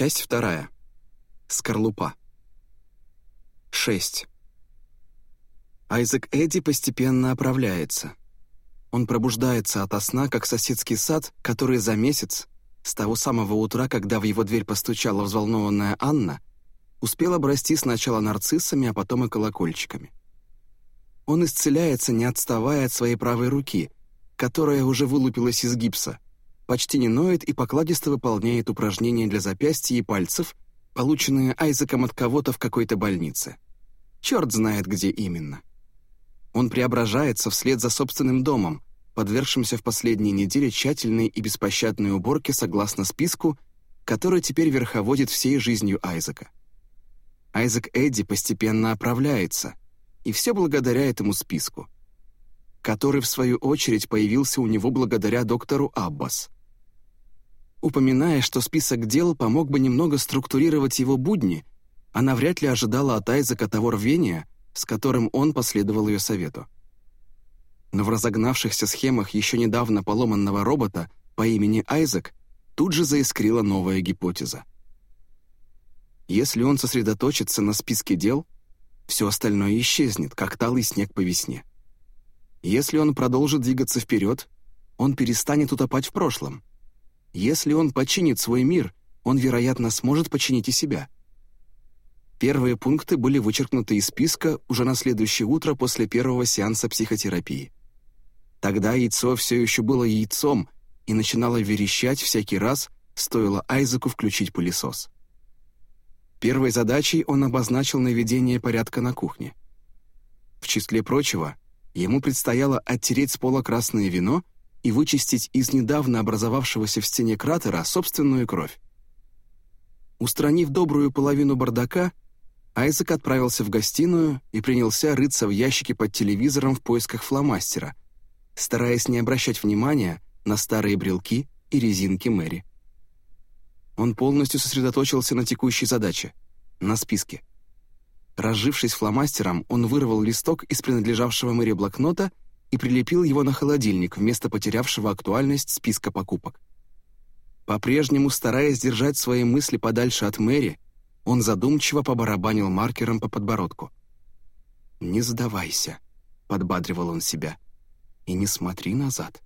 Часть вторая. Скорлупа. 6. Айзек Эдди постепенно оправляется. Он пробуждается ото сна, как соседский сад, который за месяц, с того самого утра, когда в его дверь постучала взволнованная Анна, успел обрасти сначала нарциссами, а потом и колокольчиками. Он исцеляется, не отставая от своей правой руки, которая уже вылупилась из гипса, почти не ноет и покладисто выполняет упражнения для запястья и пальцев, полученные Айзеком от кого-то в какой-то больнице. Черт знает, где именно. Он преображается вслед за собственным домом, подвергшимся в последние недели тщательной и беспощадной уборке согласно списку, который теперь верховодит всей жизнью Айзека. Айзек Эдди постепенно оправляется, и все благодаря этому списку, который, в свою очередь, появился у него благодаря доктору Аббас. Упоминая, что список дел помог бы немного структурировать его будни, она вряд ли ожидала от Айзека того рвения, с которым он последовал ее совету. Но в разогнавшихся схемах еще недавно поломанного робота по имени Айзек тут же заискрила новая гипотеза. Если он сосредоточится на списке дел, все остальное исчезнет, как талый снег по весне. Если он продолжит двигаться вперед, он перестанет утопать в прошлом. Если он починит свой мир, он, вероятно, сможет починить и себя — Первые пункты были вычеркнуты из списка уже на следующее утро после первого сеанса психотерапии. Тогда яйцо все еще было яйцом и начинало верещать всякий раз, стоило Айзеку включить пылесос. Первой задачей он обозначил наведение порядка на кухне. В числе прочего, ему предстояло оттереть с пола красное вино и вычистить из недавно образовавшегося в стене кратера собственную кровь. Устранив добрую половину бардака, Айзек отправился в гостиную и принялся рыться в ящике под телевизором в поисках фломастера, стараясь не обращать внимания на старые брелки и резинки Мэри. Он полностью сосредоточился на текущей задаче — на списке. Разжившись фломастером, он вырвал листок из принадлежавшего Мэри блокнота и прилепил его на холодильник вместо потерявшего актуальность списка покупок. По-прежнему стараясь держать свои мысли подальше от Мэри, он задумчиво побарабанил маркером по подбородку. «Не сдавайся», — подбадривал он себя, — «и не смотри назад».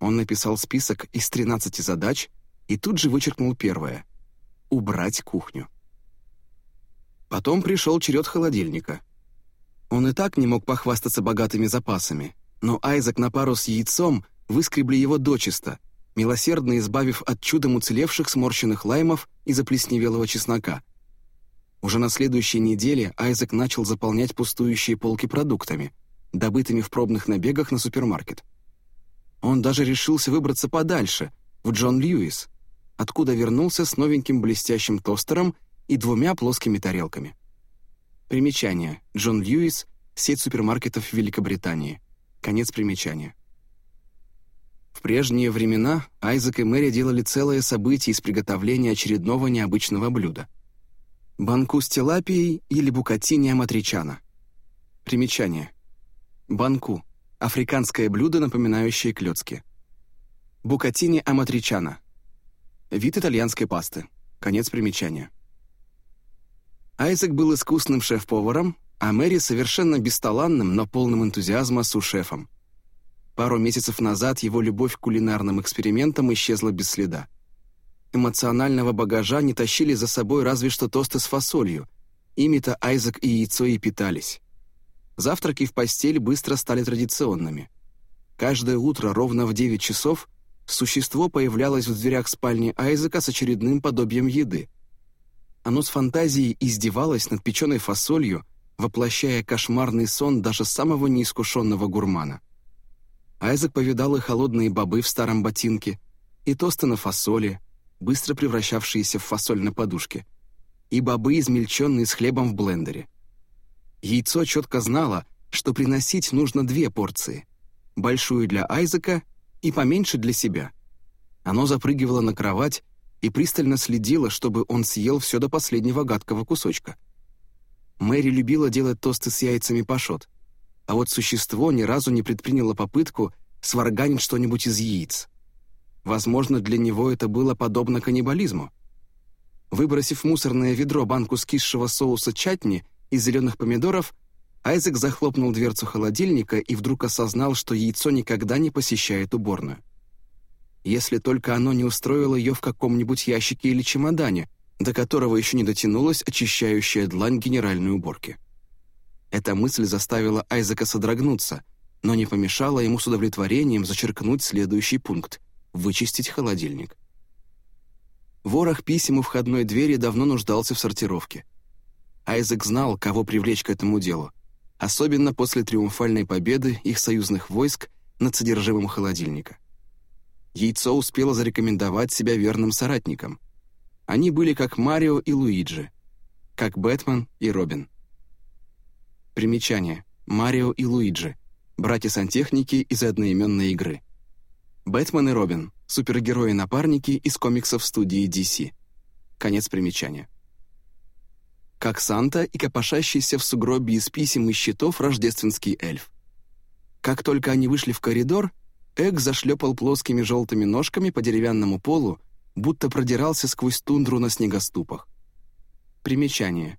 Он написал список из 13 задач и тут же вычеркнул первое — «убрать кухню». Потом пришел черед холодильника. Он и так не мог похвастаться богатыми запасами, но Айзек на пару с яйцом выскребли его дочисто — милосердно избавив от чудом уцелевших сморщенных лаймов и заплесневелого чеснока. Уже на следующей неделе Айзек начал заполнять пустующие полки продуктами, добытыми в пробных набегах на супермаркет. Он даже решился выбраться подальше, в Джон Льюис, откуда вернулся с новеньким блестящим тостером и двумя плоскими тарелками. Примечание. Джон Льюис — сеть супермаркетов Великобритании. Конец примечания. В прежние времена Айзек и Мэри делали целое событие из приготовления очередного необычного блюда. Банку с тилапией или букатини аматричана. Примечание. Банку — африканское блюдо, напоминающее клёцки. Букатини аматричана. Вид итальянской пасты. Конец примечания. Айзек был искусным шеф-поваром, а Мэри — совершенно бесталанным, но полным энтузиазма су-шефом. Пару месяцев назад его любовь к кулинарным экспериментам исчезла без следа. Эмоционального багажа не тащили за собой разве что тосты с фасолью. Ими-то Айзек и яйцо и питались. Завтраки в постель быстро стали традиционными. Каждое утро ровно в 9 часов существо появлялось в дверях спальни Айзека с очередным подобием еды. Оно с фантазией издевалось над печеной фасолью, воплощая кошмарный сон даже самого неискушенного гурмана. Айзек повидал и холодные бобы в старом ботинке, и тосты на фасоли, быстро превращавшиеся в фасоль на подушке, и бобы, измельченные с хлебом в блендере. Яйцо четко знало, что приносить нужно две порции, большую для Айзека и поменьше для себя. Оно запрыгивало на кровать и пристально следило, чтобы он съел все до последнего гадкого кусочка. Мэри любила делать тосты с яйцами пашот — а вот существо ни разу не предприняло попытку сварганить что-нибудь из яиц. Возможно, для него это было подобно каннибализму. Выбросив мусорное ведро банку скисшего соуса чатни и зеленых помидоров, Айзек захлопнул дверцу холодильника и вдруг осознал, что яйцо никогда не посещает уборную. Если только оно не устроило ее в каком-нибудь ящике или чемодане, до которого еще не дотянулась очищающая длань генеральной уборки. Эта мысль заставила Айзека содрогнуться, но не помешала ему с удовлетворением зачеркнуть следующий пункт — вычистить холодильник. Ворох писем у входной двери давно нуждался в сортировке. Айзек знал, кого привлечь к этому делу — особенно после триумфальной победы их союзных войск над содержимым холодильника. Яйцо успело зарекомендовать себя верным соратникам. Они были как Марио и Луиджи, как Бэтмен и Робин. Примечание. Марио и Луиджи. Братья-сантехники из одноименной игры. Бэтмен и Робин. Супергерои-напарники из комиксов студии DC. Конец примечания как Санта и копошащийся в сугробе из писем и щитов рождественский эльф. Как только они вышли в коридор, Эг зашлепал плоскими желтыми ножками по деревянному полу, будто продирался сквозь тундру на снегоступах. Примечание.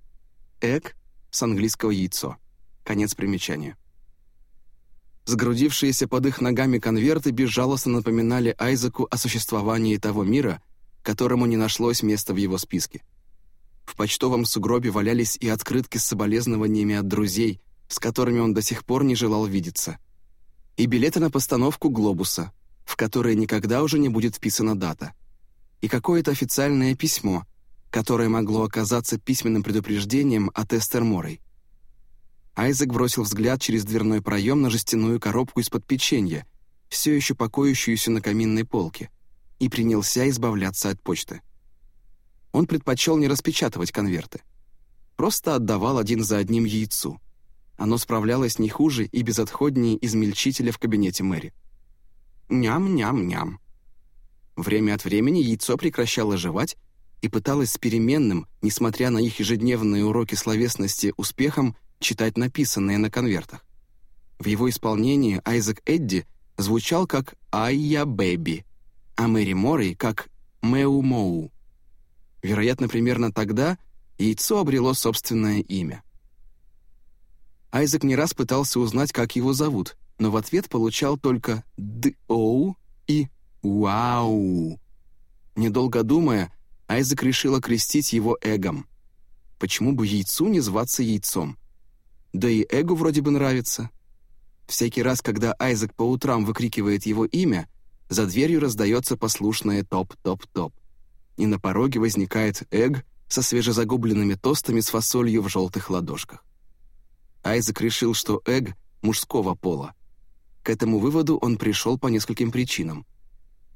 Эг с английского яйцо. Конец примечания. Сгрудившиеся под их ногами конверты безжалостно напоминали Айзеку о существовании того мира, которому не нашлось места в его списке. В почтовом сугробе валялись и открытки с соболезнованиями от друзей, с которыми он до сих пор не желал видеться. И билеты на постановку «Глобуса», в которые никогда уже не будет вписана дата. И какое-то официальное письмо, которое могло оказаться письменным предупреждением от Эстер Морой. Айзек бросил взгляд через дверной проем на жестяную коробку из-под печенья, все еще покоящуюся на каминной полке, и принялся избавляться от почты он предпочел не распечатывать конверты. Просто отдавал один за одним яйцу. Оно справлялось не хуже и безотходнее измельчителя в кабинете Мэри. Ням-ням-ням. Время от времени яйцо прекращало жевать и пыталось с переменным, несмотря на их ежедневные уроки словесности, успехом читать написанное на конвертах. В его исполнении Айзек Эдди звучал как «Айя Бэби», а Мэри Моррей как «Мэу-моу». Вероятно, примерно тогда яйцо обрело собственное имя. Айзек не раз пытался узнать, как его зовут, но в ответ получал только «д-оу» и «вау». Недолго думая, Айзек решил окрестить его эгом. Почему бы яйцу не зваться яйцом? Да и эгу вроде бы нравится. Всякий раз, когда Айзек по утрам выкрикивает его имя, за дверью раздается послушное топ-топ-топ и на пороге возникает Эг со свежезагубленными тостами с фасолью в желтых ладошках. Айзек решил, что Эг мужского пола. К этому выводу он пришел по нескольким причинам.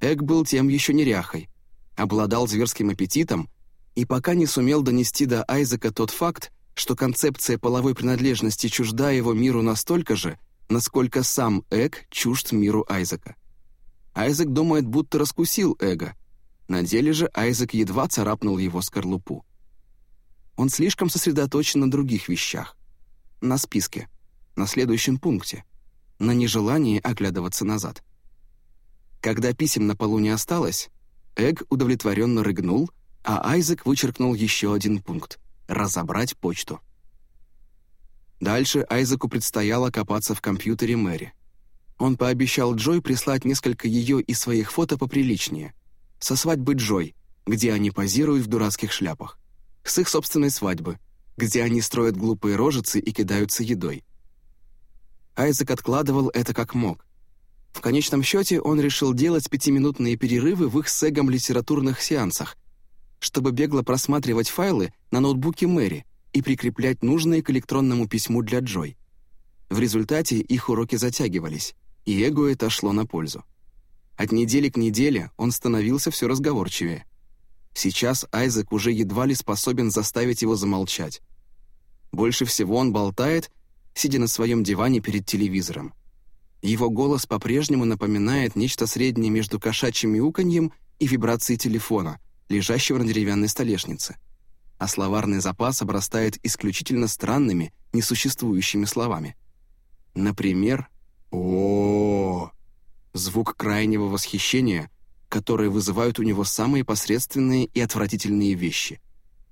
Эг был тем еще неряхой, обладал зверским аппетитом и пока не сумел донести до Айзека тот факт, что концепция половой принадлежности чужда его миру настолько же, насколько сам Эг чужд миру Айзека. Айзек думает, будто раскусил Эго, на деле же Айзек едва царапнул его скорлупу. Он слишком сосредоточен на других вещах. На списке, на следующем пункте, на нежелании оглядываться назад. Когда писем на полу не осталось, Эг удовлетворенно рыгнул, а Айзек вычеркнул еще один пункт — разобрать почту. Дальше Айзеку предстояло копаться в компьютере Мэри. Он пообещал Джой прислать несколько ее и своих фото поприличнее, со свадьбы Джой, где они позируют в дурацких шляпах, с их собственной свадьбы, где они строят глупые рожицы и кидаются едой. Айзек откладывал это как мог. В конечном счете он решил делать пятиминутные перерывы в их с литературных сеансах, чтобы бегло просматривать файлы на ноутбуке Мэри и прикреплять нужные к электронному письму для Джой. В результате их уроки затягивались, и Эгу это шло на пользу. От недели к неделе он становился все разговорчивее. Сейчас Айзек уже едва ли способен заставить его замолчать. Больше всего он болтает, сидя на своем диване перед телевизором. Его голос по-прежнему напоминает нечто среднее между кошачьим мяуканьем и вибрацией телефона, лежащего на деревянной столешнице. А словарный запас обрастает исключительно странными, несуществующими словами. Например, о, -о, -о, -о звук крайнего восхищения, которые вызывают у него самые посредственные и отвратительные вещи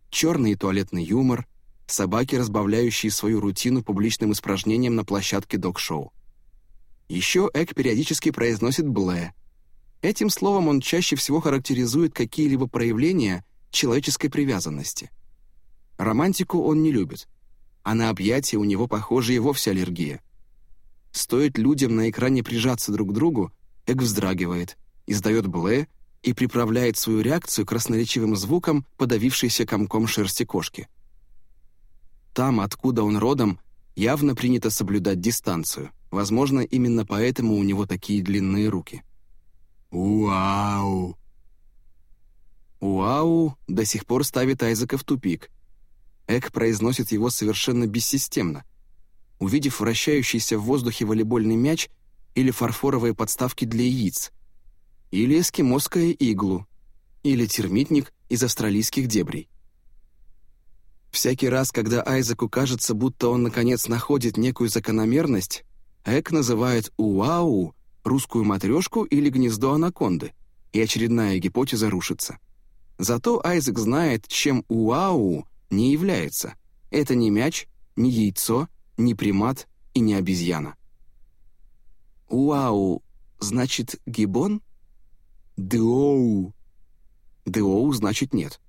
черный туалетный юмор, собаки, разбавляющие свою рутину публичным испражнением на площадке док-шоу. Еще Эк периодически произносит «блэ». Этим словом он чаще всего характеризует какие-либо проявления человеческой привязанности. Романтику он не любит, а на объятия у него, похоже, и вовсе аллергия. Стоит людям на экране прижаться друг к другу, Эк вздрагивает, издает блэ и приправляет свою реакцию красноречивым звуком, подавившейся комком шерсти кошки. Там, откуда он родом, явно принято соблюдать дистанцию. Возможно, именно поэтому у него такие длинные руки. «Уау!» «Уау» до сих пор ставит Айзека в тупик. Эк произносит его совершенно бессистемно. Увидев вращающийся в воздухе волейбольный мяч или фарфоровые подставки для яиц, или эскимосское иглу, или термитник из австралийских дебрей. Всякий раз, когда Айзеку кажется, будто он наконец находит некую закономерность, Эк называет «уау» русскую матрешку или гнездо анаконды, и очередная гипотеза рушится. Зато Айзек знает, чем «уау» не является. Это не мяч, не яйцо, не примат и не обезьяна. «Уау» значит «гибон»? «Деоу». «Деоу» значит «нет».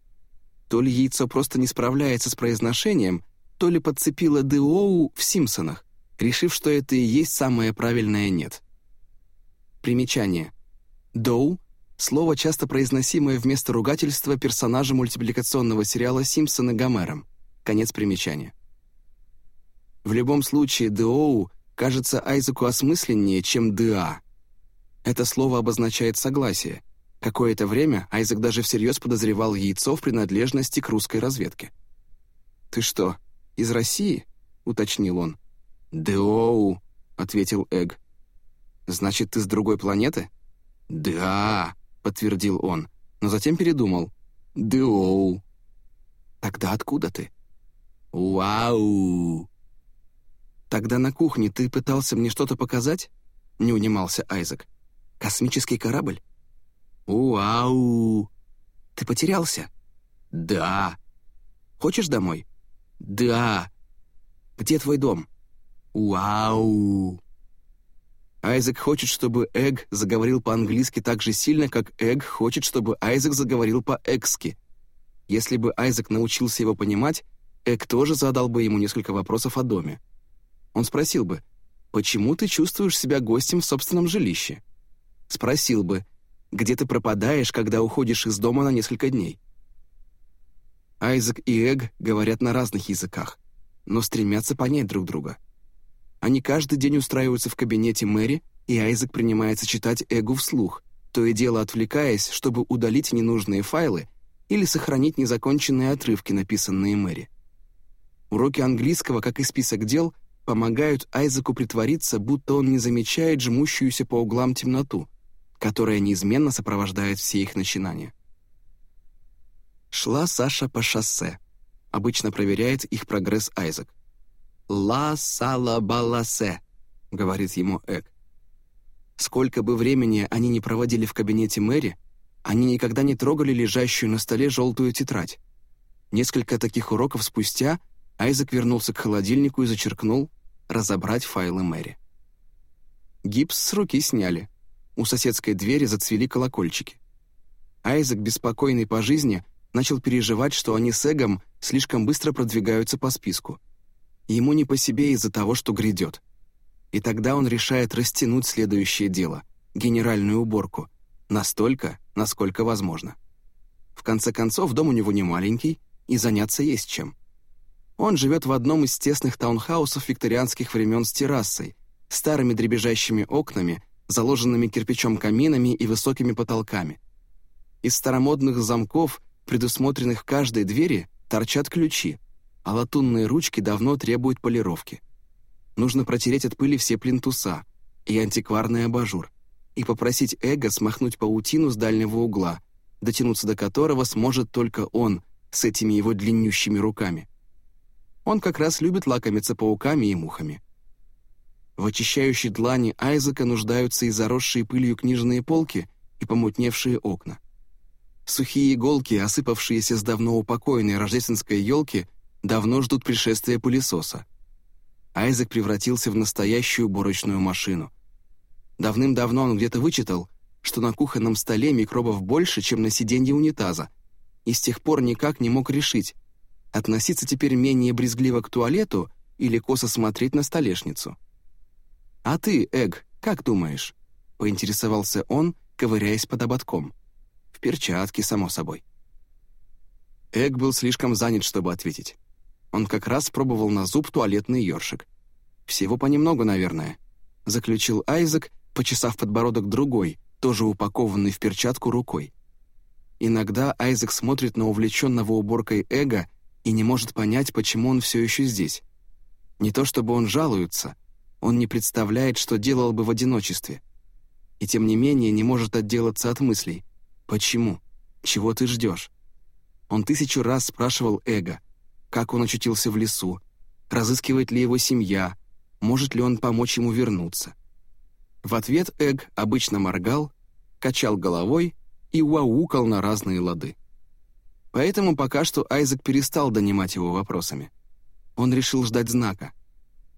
То ли яйцо просто не справляется с произношением, то ли подцепило «деоу» в «Симпсонах», решив, что это и есть самое правильное «нет». Примечание. «Доу» — слово, часто произносимое вместо ругательства персонажа мультипликационного сериала «Симпсоны» Гомером. Конец примечания. В любом случае, «деоу» кажется Айзеку осмысленнее, чем «деа», это слово обозначает согласие. Какое-то время Айзек даже всерьез подозревал яйцо в принадлежности к русской разведке. «Ты что, из России?» — уточнил он. «Деоу», — ответил Эг. «Значит, ты с другой планеты?» «Да», — подтвердил он, но затем передумал. «Деоу». «Тогда откуда ты?» «Вау!» «Тогда на кухне ты пытался мне что-то показать?» — не унимался Айзек. Космический корабль? Уау! Ты потерялся? Да. Хочешь домой? Да. Где твой дом? Уау! Айзек хочет, чтобы Эг заговорил по-английски так же сильно, как Эг хочет, чтобы Айзек заговорил по-экски. Если бы Айзек научился его понимать, Эг тоже задал бы ему несколько вопросов о доме. Он спросил бы, «Почему ты чувствуешь себя гостем в собственном жилище?» Спросил бы, где ты пропадаешь, когда уходишь из дома на несколько дней? Айзек и Эг говорят на разных языках, но стремятся понять друг друга. Они каждый день устраиваются в кабинете Мэри, и Айзек принимается читать Эгу вслух, то и дело отвлекаясь, чтобы удалить ненужные файлы или сохранить незаконченные отрывки, написанные Мэри. Уроки английского, как и список дел, помогают Айзеку притвориться, будто он не замечает жмущуюся по углам темноту, которая неизменно сопровождает все их начинания. Шла Саша по шоссе. Обычно проверяет их прогресс Айзек. «Ла сала баласе», — говорит ему Эк. Сколько бы времени они не проводили в кабинете Мэри, они никогда не трогали лежащую на столе желтую тетрадь. Несколько таких уроков спустя Айзек вернулся к холодильнику и зачеркнул «разобрать файлы Мэри». Гипс с руки сняли — у соседской двери зацвели колокольчики. Айзек, беспокойный по жизни, начал переживать, что они с Эгом слишком быстро продвигаются по списку. Ему не по себе из-за того, что грядет. И тогда он решает растянуть следующее дело — генеральную уборку, настолько, насколько возможно. В конце концов, дом у него не маленький, и заняться есть чем. Он живет в одном из тесных таунхаусов викторианских времен с террасой, старыми дребезжащими окнами заложенными кирпичом каминами и высокими потолками. Из старомодных замков, предусмотренных каждой двери, торчат ключи, а латунные ручки давно требуют полировки. Нужно протереть от пыли все плинтуса и антикварный абажур и попросить Эго смахнуть паутину с дальнего угла, дотянуться до которого сможет только он с этими его длиннющими руками. Он как раз любит лакомиться пауками и мухами. В очищающей длани Айзека нуждаются и заросшие пылью книжные полки, и помутневшие окна. Сухие иголки, осыпавшиеся с давно упокоенной рождественской елки, давно ждут пришествия пылесоса. Айзек превратился в настоящую уборочную машину. Давным-давно он где-то вычитал, что на кухонном столе микробов больше, чем на сиденье унитаза, и с тех пор никак не мог решить, относиться теперь менее брезгливо к туалету или косо смотреть на столешницу. «А ты, Эг, как думаешь?» — поинтересовался он, ковыряясь под ободком. В перчатке, само собой. Эг был слишком занят, чтобы ответить. Он как раз пробовал на зуб туалетный ёршик. «Всего понемногу, наверное», — заключил Айзек, почесав подбородок другой, тоже упакованный в перчатку рукой. Иногда Айзек смотрит на увлеченного уборкой эго и не может понять, почему он все еще здесь. Не то чтобы он жалуется, он не представляет, что делал бы в одиночестве. И тем не менее не может отделаться от мыслей. Почему? Чего ты ждешь? Он тысячу раз спрашивал эго, как он очутился в лесу, разыскивает ли его семья, может ли он помочь ему вернуться. В ответ Эг обычно моргал, качал головой и уаукал на разные лады. Поэтому пока что Айзек перестал донимать его вопросами. Он решил ждать знака.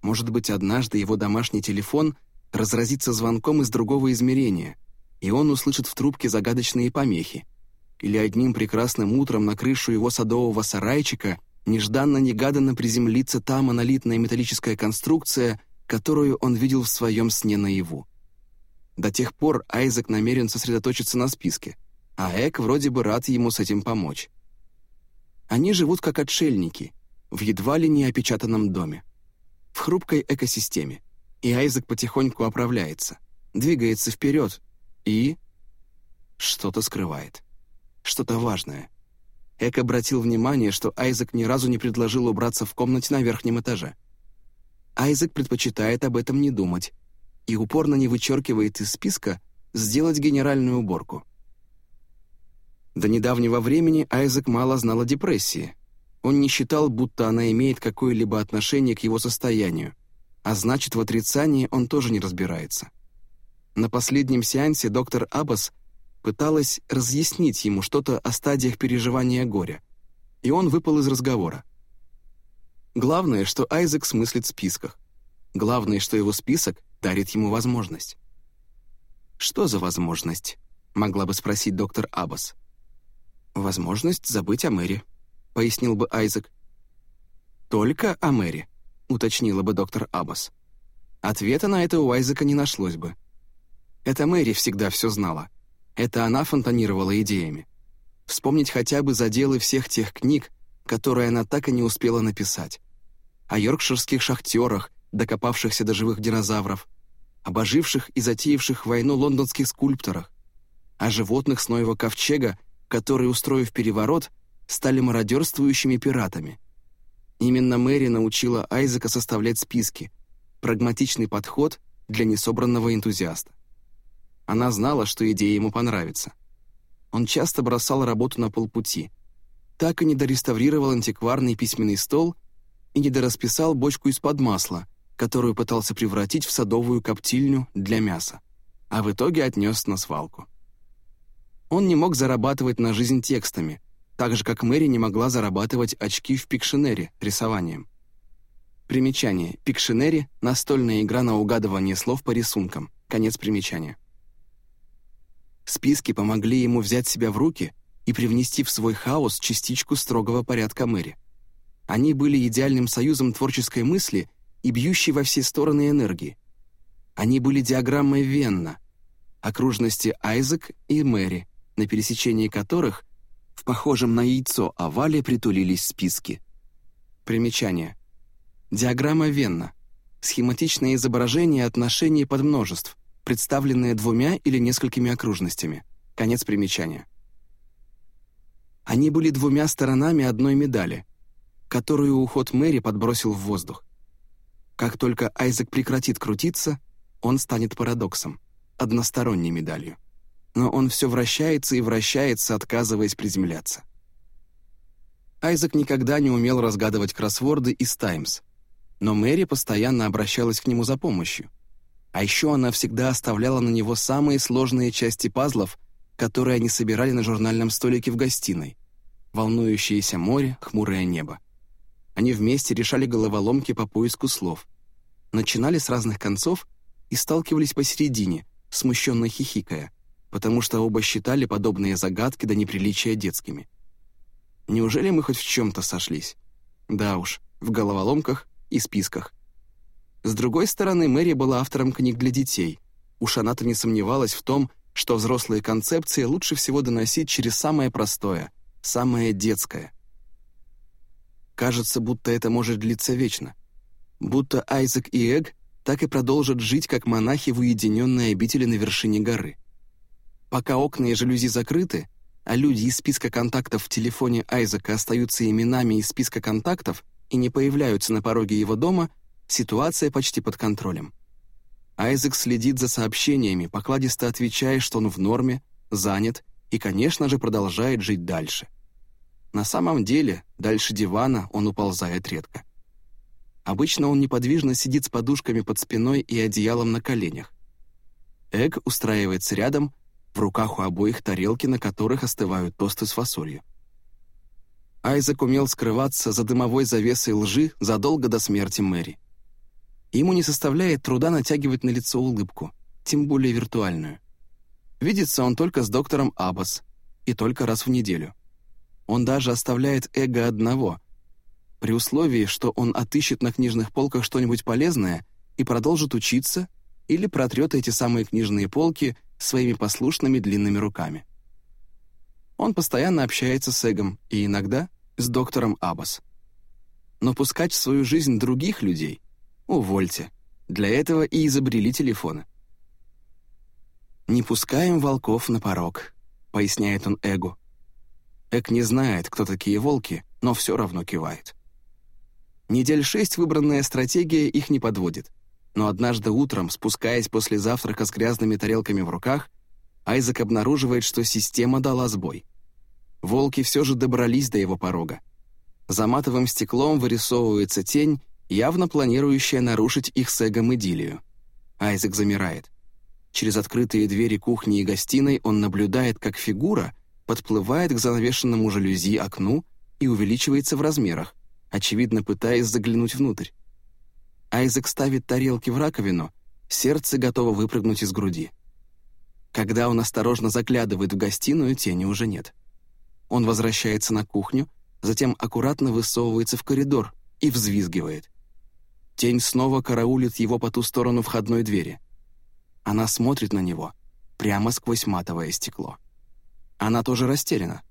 Может быть, однажды его домашний телефон разразится звонком из другого измерения, и он услышит в трубке загадочные помехи. Или одним прекрасным утром на крышу его садового сарайчика нежданно-негаданно приземлится та монолитная металлическая конструкция, которую он видел в своем сне наяву. До тех пор Айзек намерен сосредоточиться на списке, а Эк вроде бы рад ему с этим помочь. Они живут как отшельники, в едва ли не опечатанном доме, в хрупкой экосистеме, и Айзек потихоньку оправляется, двигается вперед и... что-то скрывает, что-то важное. Эк обратил внимание, что Айзек ни разу не предложил убраться в комнате на верхнем этаже. Айзек предпочитает об этом не думать, и упорно не вычеркивает из списка сделать генеральную уборку. До недавнего времени Айзек мало знал о депрессии. Он не считал, будто она имеет какое-либо отношение к его состоянию, а значит, в отрицании он тоже не разбирается. На последнем сеансе доктор Аббас пыталась разъяснить ему что-то о стадиях переживания горя, и он выпал из разговора. Главное, что Айзек смыслит в списках. Главное, что его список дарит ему возможность. «Что за возможность?» — могла бы спросить доктор Аббас. «Возможность забыть о Мэри», — пояснил бы Айзек. «Только о Мэри», — уточнила бы доктор Аббас. Ответа на это у Айзека не нашлось бы. Это Мэри всегда все знала. Это она фонтанировала идеями. Вспомнить хотя бы заделы всех тех книг, которые она так и не успела написать. О йоркширских шахтерах, докопавшихся до живых динозавров, об оживших и затеявших войну лондонских скульпторах, о животных с Ноева ковчега, которые, устроив переворот, стали мародерствующими пиратами. Именно Мэри научила Айзека составлять списки, прагматичный подход для несобранного энтузиаста. Она знала, что идея ему понравится. Он часто бросал работу на полпути, так и не дореставрировал антикварный письменный стол и не дорасписал бочку из-под масла, которую пытался превратить в садовую коптильню для мяса, а в итоге отнес на свалку. Он не мог зарабатывать на жизнь текстами, так же, как Мэри не могла зарабатывать очки в пикшенере рисованием. Примечание. Пикшенери — настольная игра на угадывание слов по рисункам. Конец примечания. Списки помогли ему взять себя в руки и привнести в свой хаос частичку строгого порядка Мэри. Они были идеальным союзом творческой мысли и бьющей во все стороны энергии. Они были диаграммой Венна, окружности Айзек и Мэри, на пересечении которых в похожем на яйцо овале притулились списки. Примечание. Диаграмма Венна. Схематичное изображение отношений подмножеств, представленное двумя или несколькими окружностями. Конец примечания. Они были двумя сторонами одной медали, которую уход Мэри подбросил в воздух. Как только Айзек прекратит крутиться, он станет парадоксом, односторонней медалью. Но он все вращается и вращается, отказываясь приземляться. Айзек никогда не умел разгадывать кроссворды из «Таймс», но Мэри постоянно обращалась к нему за помощью. А еще она всегда оставляла на него самые сложные части пазлов, которые они собирали на журнальном столике в гостиной. Волнующееся море, хмурое небо. Они вместе решали головоломки по поиску слов. Начинали с разных концов и сталкивались посередине, смущенно хихикая, потому что оба считали подобные загадки до неприличия детскими. Неужели мы хоть в чем-то сошлись? Да уж, в головоломках и списках. С другой стороны, Мэри была автором книг для детей. Уж она-то не сомневалась в том, что взрослые концепции лучше всего доносить через самое простое, самое детское. Кажется, будто это может длиться вечно. Будто Айзек и Эг так и продолжат жить как монахи в уединенной обители на вершине горы. Пока окна и жалюзи закрыты, а люди из списка контактов в телефоне Айзека остаются именами из списка контактов и не появляются на пороге его дома, ситуация почти под контролем. Айзек следит за сообщениями, покладисто отвечая, что он в норме, занят и, конечно же, продолжает жить дальше. На самом деле, дальше дивана он уползает редко. Обычно он неподвижно сидит с подушками под спиной и одеялом на коленях. Эг устраивается рядом, в руках у обоих тарелки, на которых остывают тосты с фасолью. Айзек умел скрываться за дымовой завесой лжи задолго до смерти Мэри. Ему не составляет труда натягивать на лицо улыбку, тем более виртуальную. Видится он только с доктором Аббас, и только раз в неделю. Он даже оставляет эго одного, при условии, что он отыщет на книжных полках что-нибудь полезное и продолжит учиться или протрет эти самые книжные полки своими послушными длинными руками. Он постоянно общается с Эгом и иногда с доктором Аббас. Но пускать в свою жизнь других людей Увольте. Для этого и изобрели телефоны. «Не пускаем волков на порог», — поясняет он Эгу. Эг не знает, кто такие волки, но все равно кивает. Недель шесть выбранная стратегия их не подводит. Но однажды утром, спускаясь после завтрака с грязными тарелками в руках, Айзек обнаруживает, что система дала сбой. Волки все же добрались до его порога. За матовым стеклом вырисовывается тень, явно планирующая нарушить их с Эгом идиллию. Айзек замирает. Через открытые двери кухни и гостиной он наблюдает, как фигура подплывает к занавешенному жалюзи окну и увеличивается в размерах, очевидно пытаясь заглянуть внутрь. Айзек ставит тарелки в раковину, сердце готово выпрыгнуть из груди. Когда он осторожно заглядывает в гостиную, тени уже нет. Он возвращается на кухню, затем аккуратно высовывается в коридор и взвизгивает. Тень снова караулит его по ту сторону входной двери. Она смотрит на него, прямо сквозь матовое стекло. Она тоже растеряна.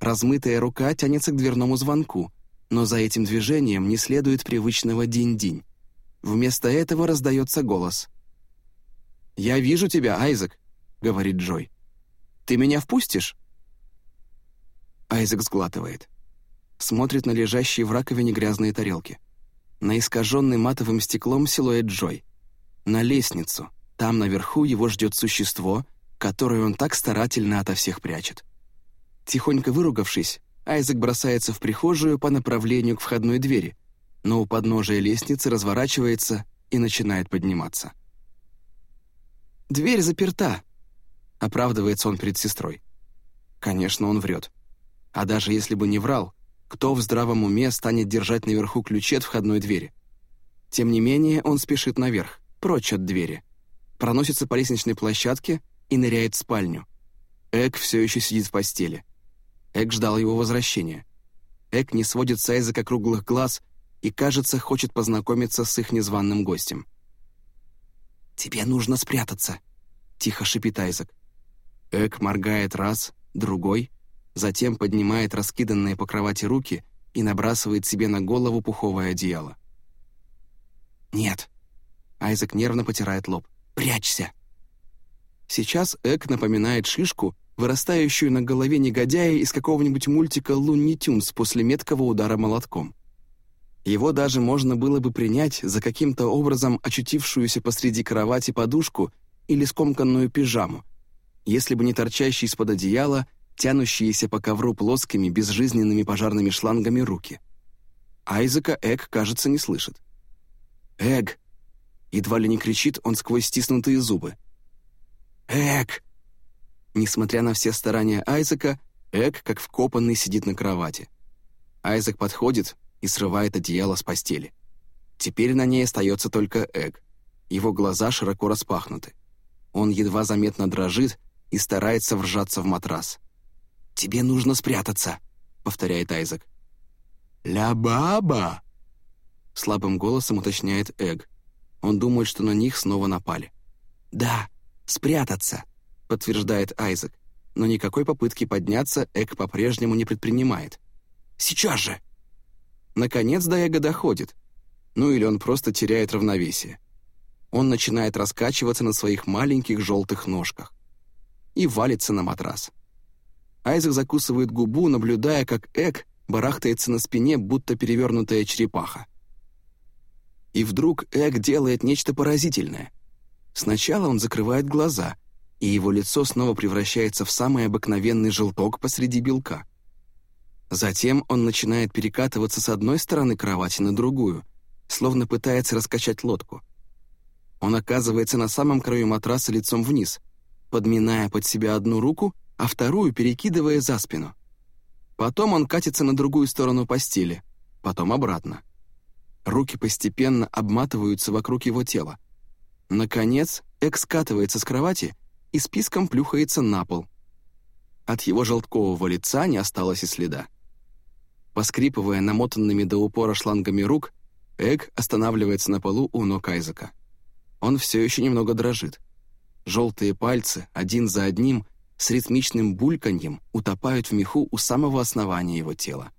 Размытая рука тянется к дверному звонку, но за этим движением не следует привычного динь-динь. Вместо этого раздается голос. «Я вижу тебя, Айзек», — говорит Джой. «Ты меня впустишь?» Айзек сглатывает. Смотрит на лежащие в раковине грязные тарелки на искаженный матовым стеклом силуэт Джой. На лестницу. Там наверху его ждет существо, которое он так старательно ото всех прячет. Тихонько выругавшись, Айзек бросается в прихожую по направлению к входной двери, но у подножия лестницы разворачивается и начинает подниматься. «Дверь заперта», — оправдывается он перед сестрой. Конечно, он врет. А даже если бы не врал, кто в здравом уме станет держать наверху ключи от входной двери? Тем не менее, он спешит наверх, прочь от двери. Проносится по лестничной площадке и ныряет в спальню. Эк все еще сидит в постели. Эк ждал его возвращения. Эк не сводит с Айзека круглых глаз и, кажется, хочет познакомиться с их незваным гостем. «Тебе нужно спрятаться», — тихо шипит Айзек. Эк моргает раз, другой — затем поднимает раскиданные по кровати руки и набрасывает себе на голову пуховое одеяло. «Нет». Айзек нервно потирает лоб. «Прячься!» Сейчас Эк напоминает шишку, вырастающую на голове негодяя из какого-нибудь мультика «Лунни Тюнс» после меткого удара молотком. Его даже можно было бы принять за каким-то образом очутившуюся посреди кровати подушку или скомканную пижаму, если бы не торчащий из-под одеяла тянущиеся по ковру плоскими безжизненными пожарными шлангами руки. Айзека Эг, кажется, не слышит. «Эг!» Едва ли не кричит он сквозь стиснутые зубы. «Эг!» Несмотря на все старания Айзека, Эг, как вкопанный, сидит на кровати. Айзек подходит и срывает одеяло с постели. Теперь на ней остается только Эг. Его глаза широко распахнуты. Он едва заметно дрожит и старается вржаться в матрас. «Тебе нужно спрятаться», — повторяет Айзек. «Ля баба!» Слабым голосом уточняет Эг. Он думает, что на них снова напали. «Да, спрятаться», — подтверждает Айзек, но никакой попытки подняться Эг по-прежнему не предпринимает. «Сейчас же!» Наконец до Эга доходит. Ну или он просто теряет равновесие. Он начинает раскачиваться на своих маленьких желтых ножках и валится на матрас. Айзек закусывает губу, наблюдая, как Эк барахтается на спине, будто перевернутая черепаха. И вдруг Эк делает нечто поразительное. Сначала он закрывает глаза, и его лицо снова превращается в самый обыкновенный желток посреди белка. Затем он начинает перекатываться с одной стороны кровати на другую, словно пытается раскачать лодку. Он оказывается на самом краю матраса лицом вниз, подминая под себя одну руку, а вторую перекидывая за спину. Потом он катится на другую сторону постели, потом обратно. Руки постепенно обматываются вокруг его тела. Наконец, Экс скатывается с кровати и списком плюхается на пол. От его желткового лица не осталось и следа. Поскрипывая намотанными до упора шлангами рук, Эк останавливается на полу у ног Айзека. Он все еще немного дрожит. Желтые пальцы, один за одним, с ритмичным бульканьем утопают в меху у самого основания его тела.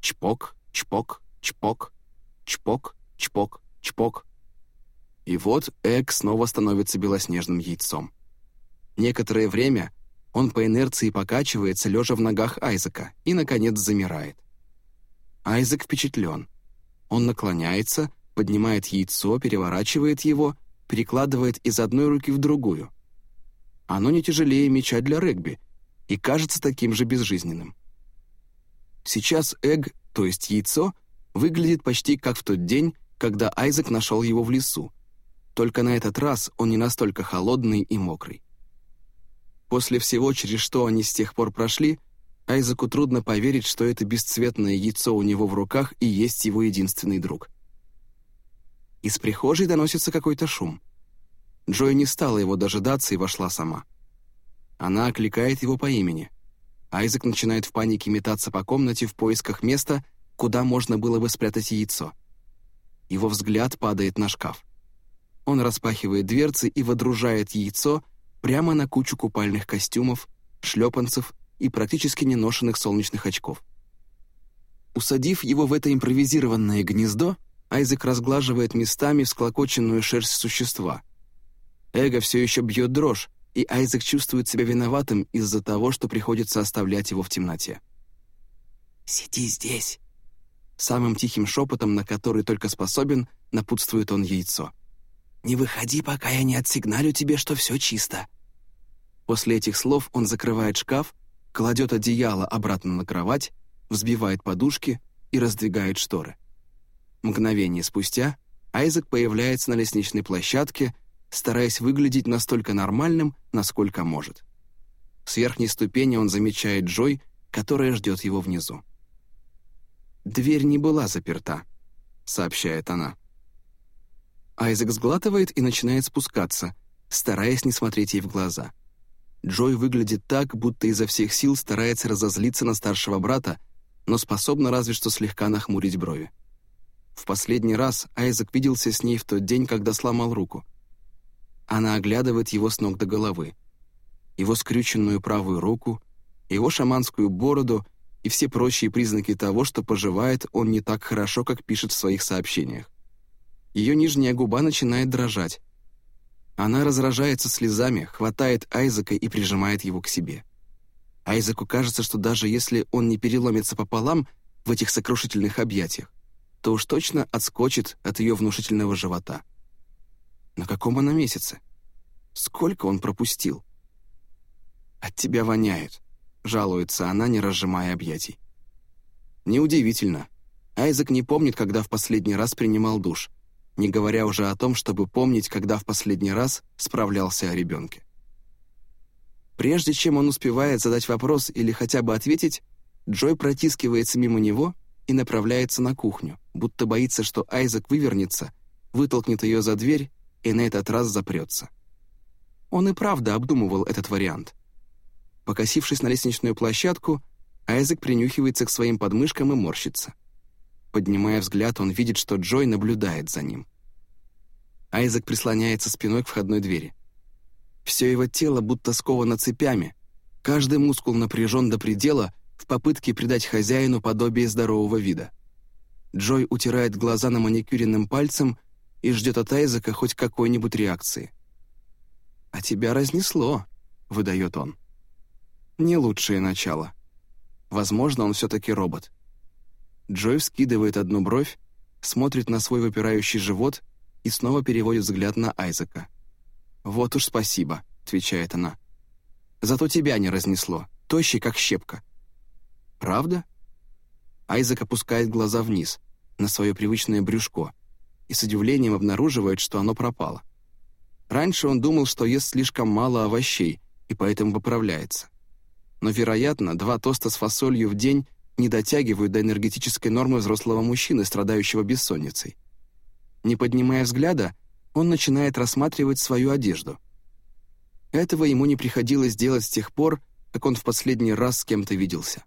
Чпок, чпок, чпок, чпок, чпок, чпок. И вот Эк снова становится белоснежным яйцом. Некоторое время он по инерции покачивается, лежа в ногах Айзека, и, наконец, замирает. Айзек впечатлен. Он наклоняется, поднимает яйцо, переворачивает его, перекладывает из одной руки в другую. Оно не тяжелее мяча для регби и кажется таким же безжизненным. Сейчас эгг, то есть яйцо, выглядит почти как в тот день, когда Айзек нашел его в лесу, только на этот раз он не настолько холодный и мокрый. После всего, через что они с тех пор прошли, Айзеку трудно поверить, что это бесцветное яйцо у него в руках и есть его единственный друг. Из прихожей доносится какой-то шум. Джой не стала его дожидаться и вошла сама. Она окликает его по имени. Айзек начинает в панике метаться по комнате в поисках места, куда можно было бы спрятать яйцо. Его взгляд падает на шкаф. Он распахивает дверцы и водружает яйцо прямо на кучу купальных костюмов, шлепанцев и практически неношенных солнечных очков. Усадив его в это импровизированное гнездо, Айзек разглаживает местами всклокоченную шерсть существа. Эго все еще бьет дрожь, и Айзек чувствует себя виноватым из-за того, что приходится оставлять его в темноте. «Сиди здесь», самым тихим шепотом, на который только способен, напутствует он яйцо. «Не выходи, пока я не отсигналю тебе, что все чисто». После этих слов он закрывает шкаф, кладет одеяло обратно на кровать, взбивает подушки и раздвигает шторы. Мгновение спустя Айзек появляется на лестничной площадке, стараясь выглядеть настолько нормальным, насколько может. С верхней ступени он замечает Джой, которая ждет его внизу. «Дверь не была заперта», — сообщает она. Айзек сглатывает и начинает спускаться, стараясь не смотреть ей в глаза — Джой выглядит так, будто изо всех сил старается разозлиться на старшего брата, но способна разве что слегка нахмурить брови. В последний раз Айзек виделся с ней в тот день, когда сломал руку. Она оглядывает его с ног до головы. Его скрюченную правую руку, его шаманскую бороду и все прочие признаки того, что поживает он не так хорошо, как пишет в своих сообщениях. Ее нижняя губа начинает дрожать, она разражается слезами, хватает Айзека и прижимает его к себе. Айзеку кажется, что даже если он не переломится пополам в этих сокрушительных объятиях, то уж точно отскочит от ее внушительного живота. На каком она месяце? Сколько он пропустил? «От тебя воняет», — жалуется она, не разжимая объятий. Неудивительно. Айзек не помнит, когда в последний раз принимал душ — не говоря уже о том, чтобы помнить, когда в последний раз справлялся о ребенке. Прежде чем он успевает задать вопрос или хотя бы ответить, Джой протискивается мимо него и направляется на кухню, будто боится, что Айзек вывернется, вытолкнет ее за дверь и на этот раз запрется. Он и правда обдумывал этот вариант. Покосившись на лестничную площадку, Айзек принюхивается к своим подмышкам и морщится. Поднимая взгляд, он видит, что Джой наблюдает за ним. Айзек прислоняется спиной к входной двери. Все его тело будто сковано цепями, каждый мускул напряжен до предела в попытке придать хозяину подобие здорового вида. Джой утирает глаза на маникюренным пальцем и ждет от Айзека хоть какой-нибудь реакции. «А тебя разнесло», — выдает он. Не лучшее начало. Возможно, он все-таки робот. Джой вскидывает одну бровь, смотрит на свой выпирающий живот и снова переводит взгляд на Айзека. «Вот уж спасибо», — отвечает она. «Зато тебя не разнесло, тощий, как щепка». «Правда?» Айзек опускает глаза вниз, на свое привычное брюшко, и с удивлением обнаруживает, что оно пропало. Раньше он думал, что ест слишком мало овощей, и поэтому поправляется. Но, вероятно, два тоста с фасолью в день не дотягивают до энергетической нормы взрослого мужчины, страдающего бессонницей. Не поднимая взгляда, он начинает рассматривать свою одежду. Этого ему не приходилось делать с тех пор, как он в последний раз с кем-то виделся.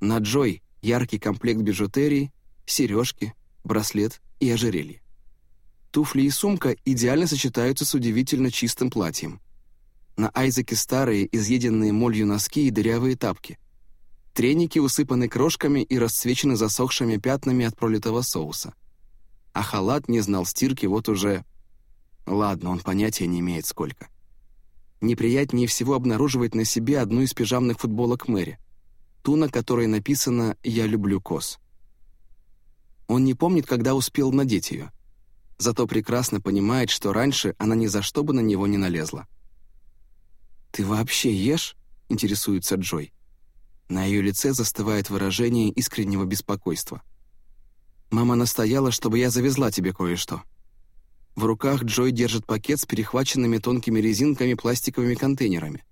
На Джой яркий комплект бижутерии, сережки, браслет и ожерелье. Туфли и сумка идеально сочетаются с удивительно чистым платьем. На Айзеке старые, изъеденные молью носки и дырявые тапки. Треники усыпаны крошками и расцвечены засохшими пятнами от пролитого соуса. А халат не знал стирки вот уже... Ладно, он понятия не имеет сколько. Неприятнее всего обнаруживать на себе одну из пижамных футболок Мэри. Ту, на которой написано «Я люблю коз». Он не помнит, когда успел надеть ее зато прекрасно понимает, что раньше она ни за что бы на него не налезла. «Ты вообще ешь?» — интересуется Джой. На ее лице застывает выражение искреннего беспокойства. «Мама настояла, чтобы я завезла тебе кое-что». В руках Джой держит пакет с перехваченными тонкими резинками пластиковыми контейнерами.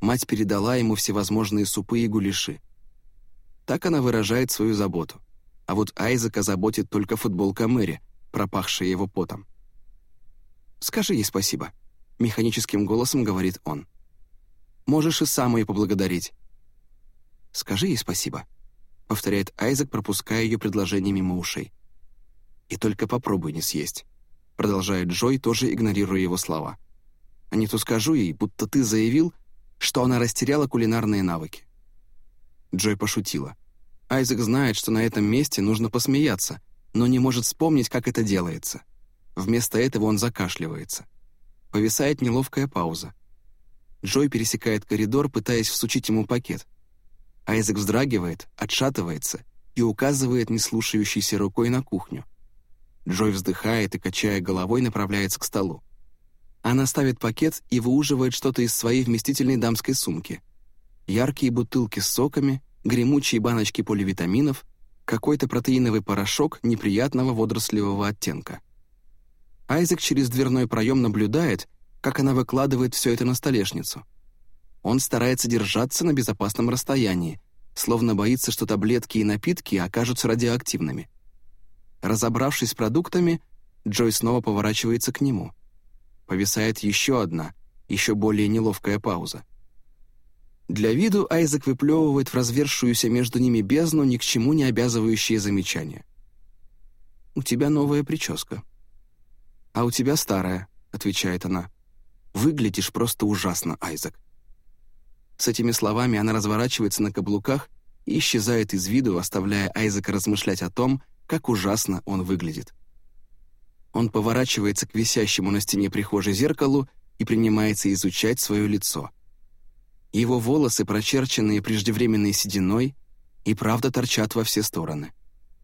Мать передала ему всевозможные супы и гуляши. Так она выражает свою заботу. А вот Айзека заботит только футболка Мэри, пропахшее его потом. «Скажи ей спасибо», — механическим голосом говорит он. «Можешь и сам ее поблагодарить». «Скажи ей спасибо», — повторяет Айзек, пропуская ее предложение мимо ушей. «И только попробуй не съесть», — продолжает Джой, тоже игнорируя его слова. «А не то скажу ей, будто ты заявил, что она растеряла кулинарные навыки». Джой пошутила. Айзек знает, что на этом месте нужно посмеяться, но не может вспомнить, как это делается. Вместо этого он закашливается. Повисает неловкая пауза. Джой пересекает коридор, пытаясь всучить ему пакет. Айзек вздрагивает, отшатывается и указывает неслушающейся рукой на кухню. Джой вздыхает и, качая головой, направляется к столу. Она ставит пакет и выуживает что-то из своей вместительной дамской сумки. Яркие бутылки с соками, гремучие баночки поливитаминов — какой-то протеиновый порошок неприятного водорослевого оттенка. Айзек через дверной проем наблюдает, как она выкладывает все это на столешницу. Он старается держаться на безопасном расстоянии, словно боится, что таблетки и напитки окажутся радиоактивными. Разобравшись с продуктами, Джой снова поворачивается к нему. Повисает еще одна, еще более неловкая пауза. Для виду Айзек выплевывает в развершуюся между ними бездну ни к чему не обязывающие замечания. «У тебя новая прическа». «А у тебя старая», — отвечает она. «Выглядишь просто ужасно, Айзек». С этими словами она разворачивается на каблуках и исчезает из виду, оставляя Айзека размышлять о том, как ужасно он выглядит. Он поворачивается к висящему на стене прихожей зеркалу и принимается изучать свое лицо — его волосы, прочерченные преждевременной сединой, и правда торчат во все стороны,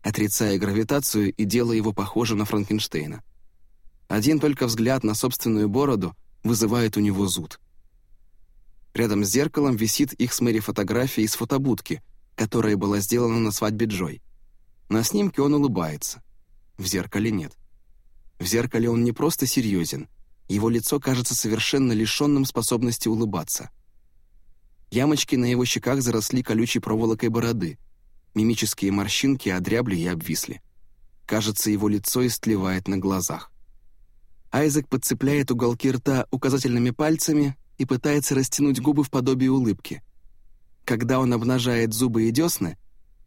отрицая гравитацию и делая его похожим на Франкенштейна. Один только взгляд на собственную бороду вызывает у него зуд. Рядом с зеркалом висит их с Мэри фотография из фотобудки, которая была сделана на свадьбе Джой. На снимке он улыбается. В зеркале нет. В зеркале он не просто серьезен, его лицо кажется совершенно лишенным способности улыбаться — Ямочки на его щеках заросли колючей проволокой бороды. Мимические морщинки одрябли и обвисли. Кажется, его лицо истлевает на глазах. Айзек подцепляет уголки рта указательными пальцами и пытается растянуть губы в подобие улыбки. Когда он обнажает зубы и десны,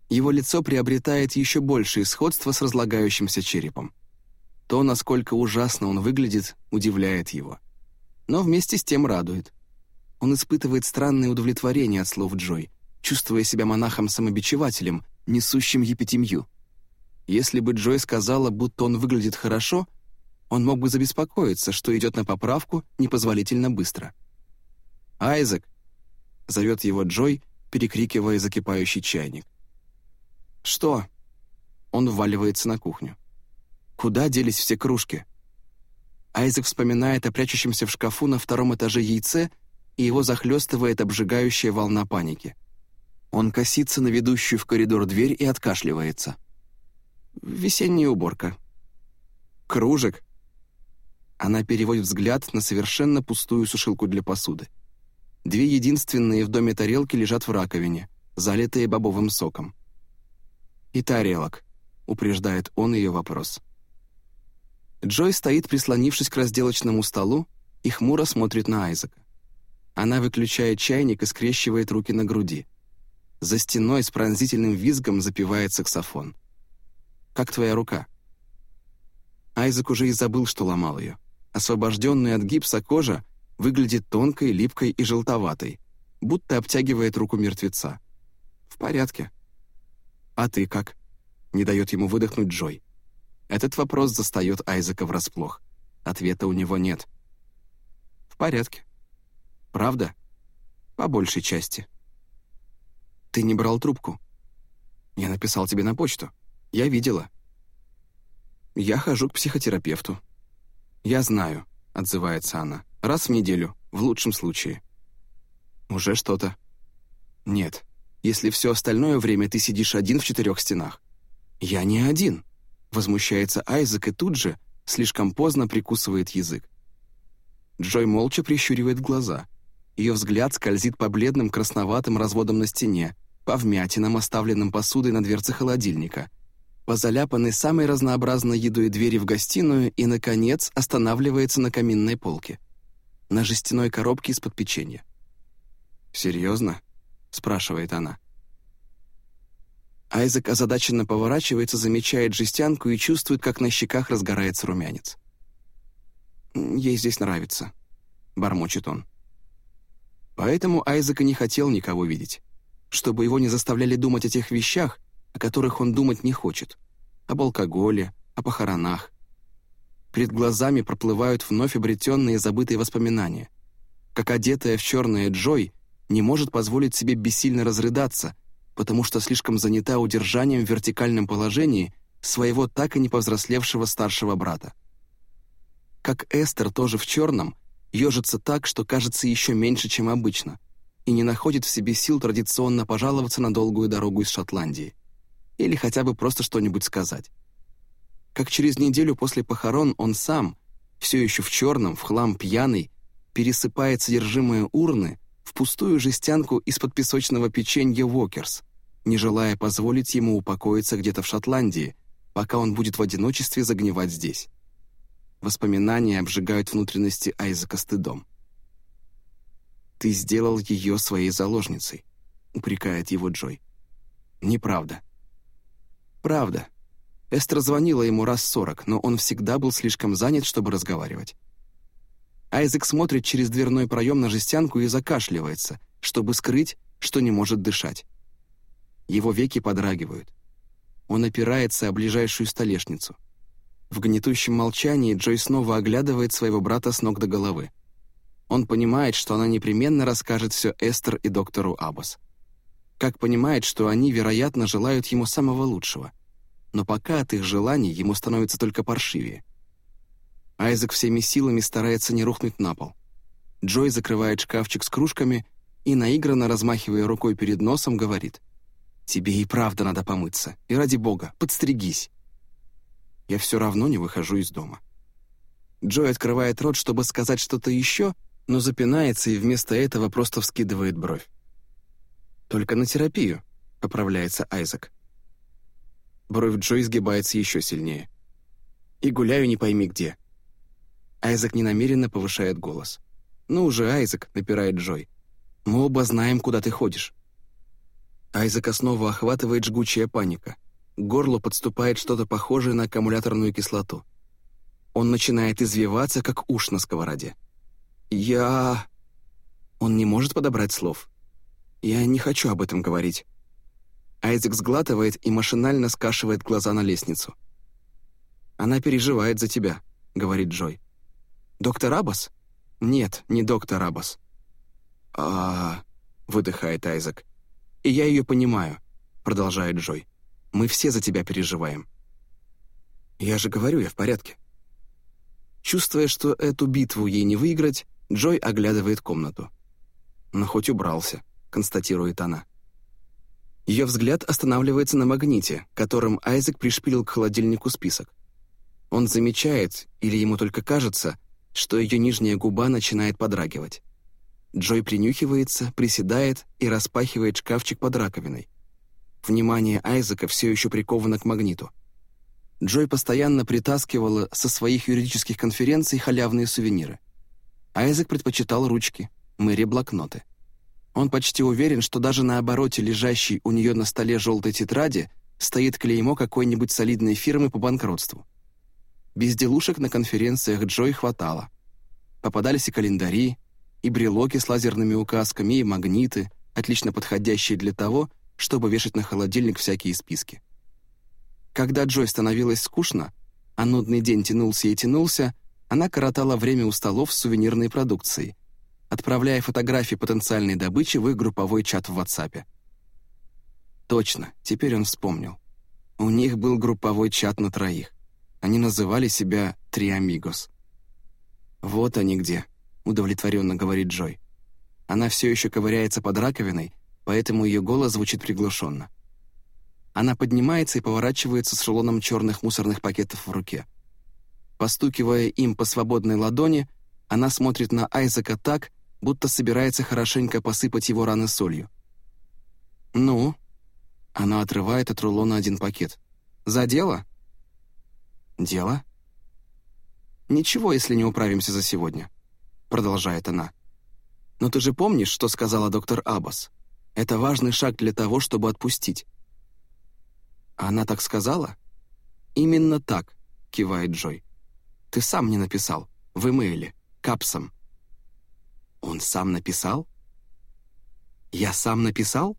его лицо приобретает еще большее сходство с разлагающимся черепом. То, насколько ужасно он выглядит, удивляет его. Но вместе с тем радует. Он испытывает странное удовлетворение от слов Джой, чувствуя себя монахом-самобичевателем, несущим епитемью. Если бы Джой сказала, будто он выглядит хорошо, он мог бы забеспокоиться, что идет на поправку непозволительно быстро. «Айзек!» — зовет его Джой, перекрикивая закипающий чайник. «Что?» Он вваливается на кухню. «Куда делись все кружки?» Айзек вспоминает о прячущемся в шкафу на втором этаже яйце, и его захлестывает обжигающая волна паники. Он косится на ведущую в коридор дверь и откашливается. «Весенняя уборка». «Кружек?» Она переводит взгляд на совершенно пустую сушилку для посуды. Две единственные в доме тарелки лежат в раковине, залитые бобовым соком. «И тарелок», — упреждает он ее вопрос. Джой стоит, прислонившись к разделочному столу, и хмуро смотрит на Айзека. Она выключает чайник и скрещивает руки на груди. За стеной с пронзительным визгом запевает саксофон. «Как твоя рука?» Айзек уже и забыл, что ломал ее. Освобожденная от гипса кожа выглядит тонкой, липкой и желтоватой, будто обтягивает руку мертвеца. «В порядке». «А ты как?» — не дает ему выдохнуть Джой. Этот вопрос застает Айзека врасплох. Ответа у него нет. «В порядке». «Правда?» «По большей части». «Ты не брал трубку?» «Я написал тебе на почту. Я видела». «Я хожу к психотерапевту». «Я знаю», — отзывается она. «Раз в неделю, в лучшем случае». «Уже что-то». «Нет, если все остальное время ты сидишь один в четырех стенах». «Я не один», — возмущается Айзек и тут же, слишком поздно прикусывает язык. Джой молча прищуривает глаза. Ее взгляд скользит по бледным красноватым разводам на стене, по вмятинам, оставленным посудой на дверце холодильника, по заляпанной самой разнообразной едой двери в гостиную и, наконец, останавливается на каминной полке. На жестяной коробке из-под печенья. «Серьезно?» — спрашивает она. Айзек озадаченно поворачивается, замечает жестянку и чувствует, как на щеках разгорается румянец. «Ей здесь нравится», — бормочет он. Поэтому Айзек и не хотел никого видеть, чтобы его не заставляли думать о тех вещах, о которых он думать не хочет. Об алкоголе, о похоронах. Перед глазами проплывают вновь обретенные забытые воспоминания. Как одетая в черное Джой не может позволить себе бессильно разрыдаться, потому что слишком занята удержанием в вертикальном положении своего так и не повзрослевшего старшего брата. Как Эстер тоже в черном, ежится так, что кажется еще меньше, чем обычно, и не находит в себе сил традиционно пожаловаться на долгую дорогу из Шотландии или хотя бы просто что-нибудь сказать. Как через неделю после похорон он сам, все еще в черном, в хлам пьяный, пересыпает содержимое урны в пустую жестянку из-под песочного печенья Вокерс, не желая позволить ему упокоиться где-то в Шотландии, пока он будет в одиночестве загнивать здесь. Воспоминания обжигают внутренности Айзека стыдом. «Ты сделал ее своей заложницей», — упрекает его Джой. «Неправда. Правда. Эстер звонила ему раз сорок, но он всегда был слишком занят, чтобы разговаривать. Айзек смотрит через дверной проем на жестянку и закашливается, чтобы скрыть, что не может дышать. Его веки подрагивают. Он опирается о ближайшую столешницу. В гнетущем молчании Джой снова оглядывает своего брата с ног до головы. Он понимает, что она непременно расскажет все Эстер и доктору Аббас как понимает, что они, вероятно, желают ему самого лучшего. Но пока от их желаний ему становится только паршивее. Айзек всеми силами старается не рухнуть на пол. Джой закрывает шкафчик с кружками и, наигранно размахивая рукой перед носом, говорит, «Тебе и правда надо помыться, и ради бога, подстригись». Я все равно не выхожу из дома. Джой открывает рот, чтобы сказать что-то еще, но запинается и вместо этого просто вскидывает бровь. «Только на терапию», — поправляется Айзек. Бровь Джой сгибается еще сильнее. «И гуляю не пойми где». Айзек ненамеренно повышает голос. «Ну уже, Айзек», — напирает Джой. «Мы оба знаем, куда ты ходишь». Айзека снова охватывает жгучая паника. К горлу подступает что-то похожее на аккумуляторную кислоту. Он начинает извиваться, как уш на сковороде. «Я...» Он не может подобрать слов. «Я не хочу об этом говорить». Айзек сглатывает и машинально скашивает глаза на лестницу. «Она переживает за тебя», — говорит Джой. «Доктор Абас?» «Нет, не доктор Абас». «А...» — выдыхает Айзек. «И я ее понимаю», — продолжает Джой. «Мы все за тебя переживаем». «Я же говорю, я в порядке». Чувствуя, что эту битву ей не выиграть, Джой оглядывает комнату. «Но хоть убрался», — констатирует она. Ее взгляд останавливается на магните, которым Айзек пришпилил к холодильнику список. Он замечает, или ему только кажется, что ее нижняя губа начинает подрагивать. Джой принюхивается, приседает и распахивает шкафчик под раковиной. Внимание Айзека все еще приковано к магниту. Джой постоянно притаскивала со своих юридических конференций халявные сувениры. Айзек предпочитал ручки, Мэри — блокноты. Он почти уверен, что даже на обороте лежащей у нее на столе желтой тетради стоит клеймо какой-нибудь солидной фирмы по банкротству. Безделушек на конференциях Джой хватало. Попадались и календари, и брелоки с лазерными указками, и магниты, отлично подходящие для того, чтобы вешать на холодильник всякие списки. Когда Джой становилось скучно, а нудный день тянулся и тянулся, она коротала время у столов с сувенирной продукцией, отправляя фотографии потенциальной добычи в их групповой чат в WhatsApp. Точно, теперь он вспомнил. У них был групповой чат на троих. Они называли себя «Три Амигос». «Вот они где», — удовлетворенно говорит Джой. Она все еще ковыряется под раковиной, поэтому ее голос звучит приглушенно. Она поднимается и поворачивается с шелоном черных мусорных пакетов в руке. Постукивая им по свободной ладони, она смотрит на Айзека так, будто собирается хорошенько посыпать его раны солью. «Ну?» Она отрывает от рулона один пакет. «За дело?» «Дело?» «Ничего, если не управимся за сегодня», — продолжает она. «Но ты же помнишь, что сказала доктор Аббас? Это важный шаг для того, чтобы отпустить». «Она так сказала?» «Именно так», — кивает Джой. «Ты сам не написал, в имейле, капсом. «Он сам написал?» «Я сам написал?»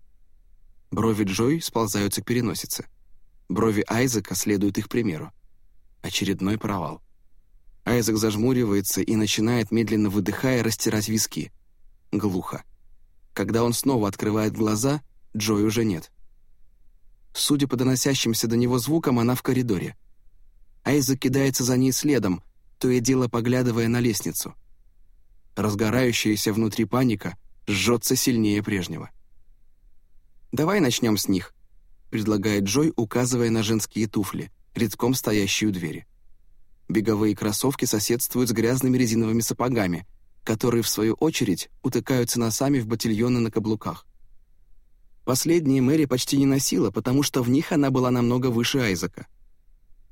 Брови Джой сползаются к переносице. Брови Айзека следуют их примеру. Очередной провал. Айзек зажмуривается и начинает, медленно выдыхая, растирать виски. Глухо. Когда он снова открывает глаза, Джой уже нет. Судя по доносящимся до него звукам, она в коридоре. Айзек кидается за ней следом, то и дело поглядывая на лестницу — разгорающаяся внутри паника жжется сильнее прежнего. «Давай начнем с них», — предлагает Джой, указывая на женские туфли, редком стоящие у двери. Беговые кроссовки соседствуют с грязными резиновыми сапогами, которые, в свою очередь, утыкаются носами в ботильоны на каблуках. Последние Мэри почти не носила, потому что в них она была намного выше Айзека.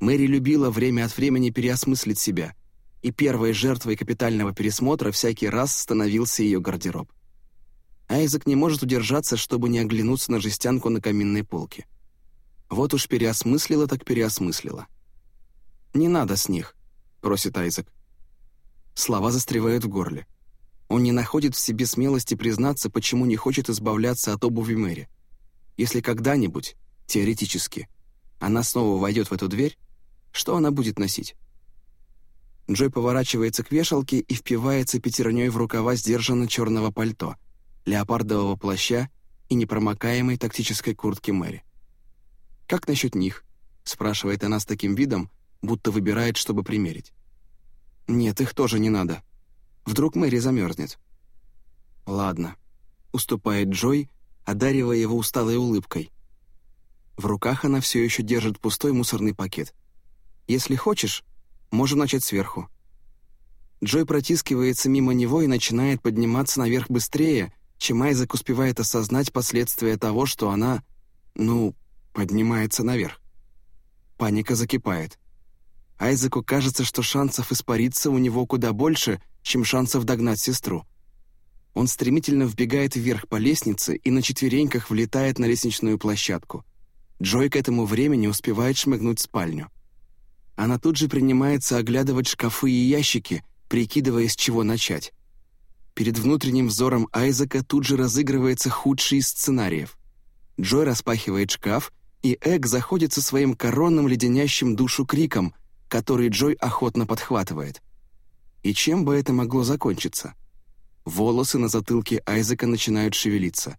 Мэри любила время от времени переосмыслить себя — и первой жертвой капитального пересмотра всякий раз становился ее гардероб. Айзек не может удержаться, чтобы не оглянуться на жестянку на каминной полке. Вот уж переосмыслила так переосмыслила. «Не надо с них», — просит Айзек. Слова застревают в горле. Он не находит в себе смелости признаться, почему не хочет избавляться от обуви Мэри. Если когда-нибудь, теоретически, она снова войдет в эту дверь, что она будет носить? Джой поворачивается к вешалке и впивается пятерней в рукава сдержанно черного пальто, леопардового плаща и непромокаемой тактической куртки Мэри. «Как насчет них?» — спрашивает она с таким видом, будто выбирает, чтобы примерить. «Нет, их тоже не надо. Вдруг Мэри замерзнет». «Ладно», — уступает Джой, одаривая его усталой улыбкой. В руках она все еще держит пустой мусорный пакет. «Если хочешь, Можем начать сверху». Джой протискивается мимо него и начинает подниматься наверх быстрее, чем Айзек успевает осознать последствия того, что она, ну, поднимается наверх. Паника закипает. Айзеку кажется, что шансов испариться у него куда больше, чем шансов догнать сестру. Он стремительно вбегает вверх по лестнице и на четвереньках влетает на лестничную площадку. Джой к этому времени успевает шмыгнуть в спальню. Она тут же принимается оглядывать шкафы и ящики, прикидывая, с чего начать. Перед внутренним взором Айзека тут же разыгрывается худший из сценариев. Джой распахивает шкаф, и Эг заходит со своим коронным леденящим душу криком, который Джой охотно подхватывает. И чем бы это могло закончиться? Волосы на затылке Айзека начинают шевелиться.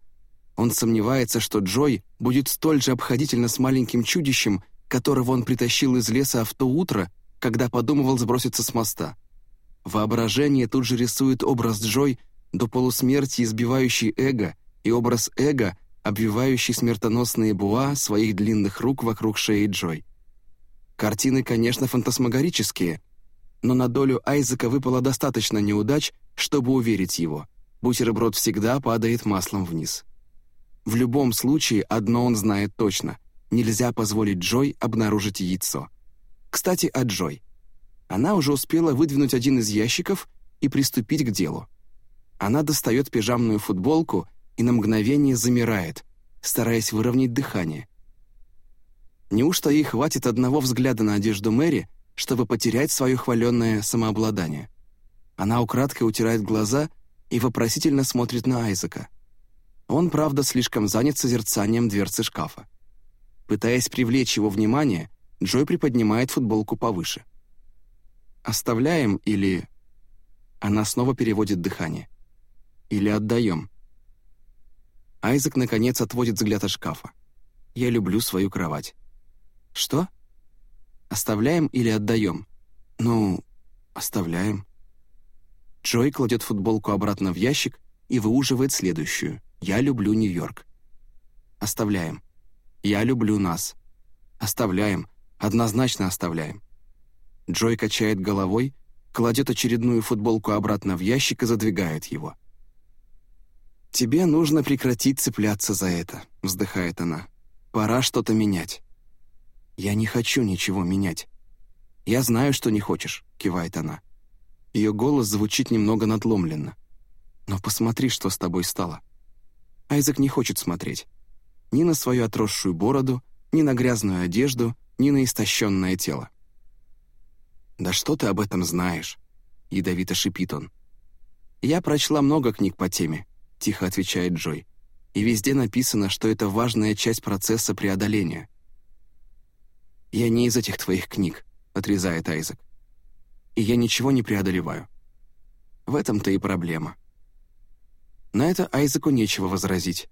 Он сомневается, что Джой будет столь же обходительно с маленьким чудищем, которого он притащил из леса в то утро, когда подумывал сброситься с моста. Воображение тут же рисует образ Джой до полусмерти избивающий эго и образ эго, обвивающий смертоносные буа своих длинных рук вокруг шеи Джой. Картины, конечно, фантасмагорические, но на долю Айзека выпало достаточно неудач, чтобы уверить его. Бутерброд всегда падает маслом вниз. В любом случае, одно он знает точно. Нельзя позволить Джой обнаружить яйцо. Кстати, о Джой. Она уже успела выдвинуть один из ящиков и приступить к делу. Она достает пижамную футболку и на мгновение замирает, стараясь выровнять дыхание. Неужто ей хватит одного взгляда на одежду Мэри, чтобы потерять свое хваленное самообладание? Она украдкой утирает глаза и вопросительно смотрит на Айзека. Он, правда, слишком занят созерцанием дверцы шкафа. Пытаясь привлечь его внимание, Джой приподнимает футболку повыше. «Оставляем или...» Она снова переводит дыхание. «Или отдаем?» Айзек, наконец, отводит взгляд от шкафа. «Я люблю свою кровать». «Что?» «Оставляем или отдаем?» «Ну, оставляем». Джой кладет футболку обратно в ящик и выуживает следующую. «Я люблю Нью-Йорк». «Оставляем». «Я люблю нас». «Оставляем. Однозначно оставляем». Джой качает головой, кладет очередную футболку обратно в ящик и задвигает его. «Тебе нужно прекратить цепляться за это», — вздыхает она. «Пора что-то менять». «Я не хочу ничего менять». «Я знаю, что не хочешь», — кивает она. Ее голос звучит немного надломленно. «Но посмотри, что с тобой стало». Айзек не хочет смотреть. Ни на свою отросшую бороду, ни на грязную одежду, ни на истощенное тело. «Да что ты об этом знаешь?» — ядовито шипит он. «Я прочла много книг по теме», — тихо отвечает Джой. «И везде написано, что это важная часть процесса преодоления». «Я не из этих твоих книг», — отрезает Айзек и я ничего не преодолеваю. В этом-то и проблема. На это Айзеку нечего возразить.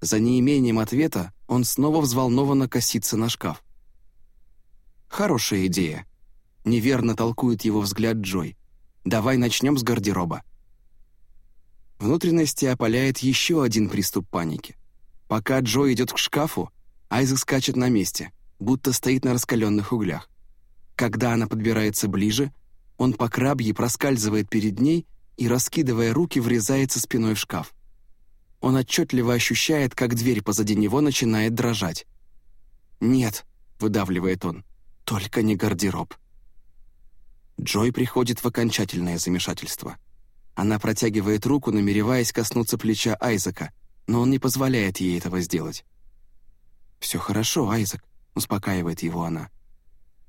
За неимением ответа он снова взволнованно косится на шкаф. «Хорошая идея», — неверно толкует его взгляд Джой. «Давай начнем с гардероба». Внутренности опаляет еще один приступ паники. Пока Джой идет к шкафу, Айзек скачет на месте, будто стоит на раскаленных углях. Когда она подбирается ближе, он по крабье проскальзывает перед ней и, раскидывая руки, врезается спиной в шкаф. Он отчетливо ощущает, как дверь позади него начинает дрожать. «Нет», — выдавливает он, — «только не гардероб». Джой приходит в окончательное замешательство. Она протягивает руку, намереваясь коснуться плеча Айзека, но он не позволяет ей этого сделать. «Все хорошо, Айзек», — успокаивает его она.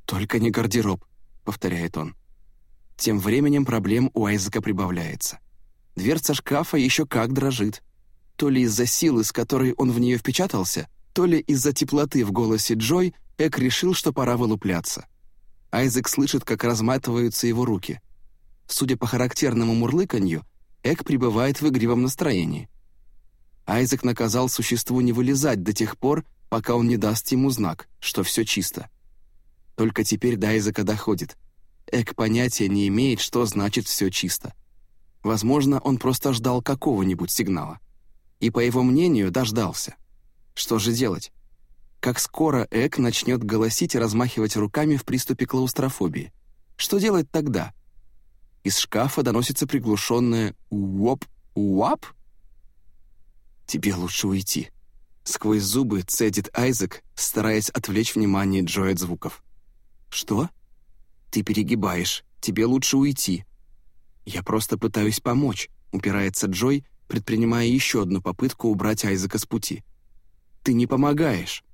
«Только не гардероб», — повторяет он. Тем временем проблем у Айзека прибавляется. Дверца шкафа еще как дрожит. То ли из-за силы, с которой он в нее впечатался, то ли из-за теплоты в голосе Джой, Эк решил, что пора вылупляться. Айзек слышит, как разматываются его руки. Судя по характерному мурлыканью, Эк пребывает в игривом настроении. Айзек наказал существу не вылезать до тех пор, пока он не даст ему знак, что все чисто. Только теперь до Айзека доходит. Эк понятия не имеет, что значит «все чисто». Возможно, он просто ждал какого-нибудь сигнала. И, по его мнению, дождался. Что же делать? Как скоро Эк начнет голосить и размахивать руками в приступе клаустрофобии? Что делать тогда? Из шкафа доносится приглушенное «уоп, уап». «Тебе лучше уйти». Сквозь зубы цедит Айзек, стараясь отвлечь внимание Джой от звуков. «Что?» «Ты перегибаешь. Тебе лучше уйти». «Я просто пытаюсь помочь», — упирается Джой, предпринимая еще одну попытку убрать Айзека с пути. «Ты не помогаешь».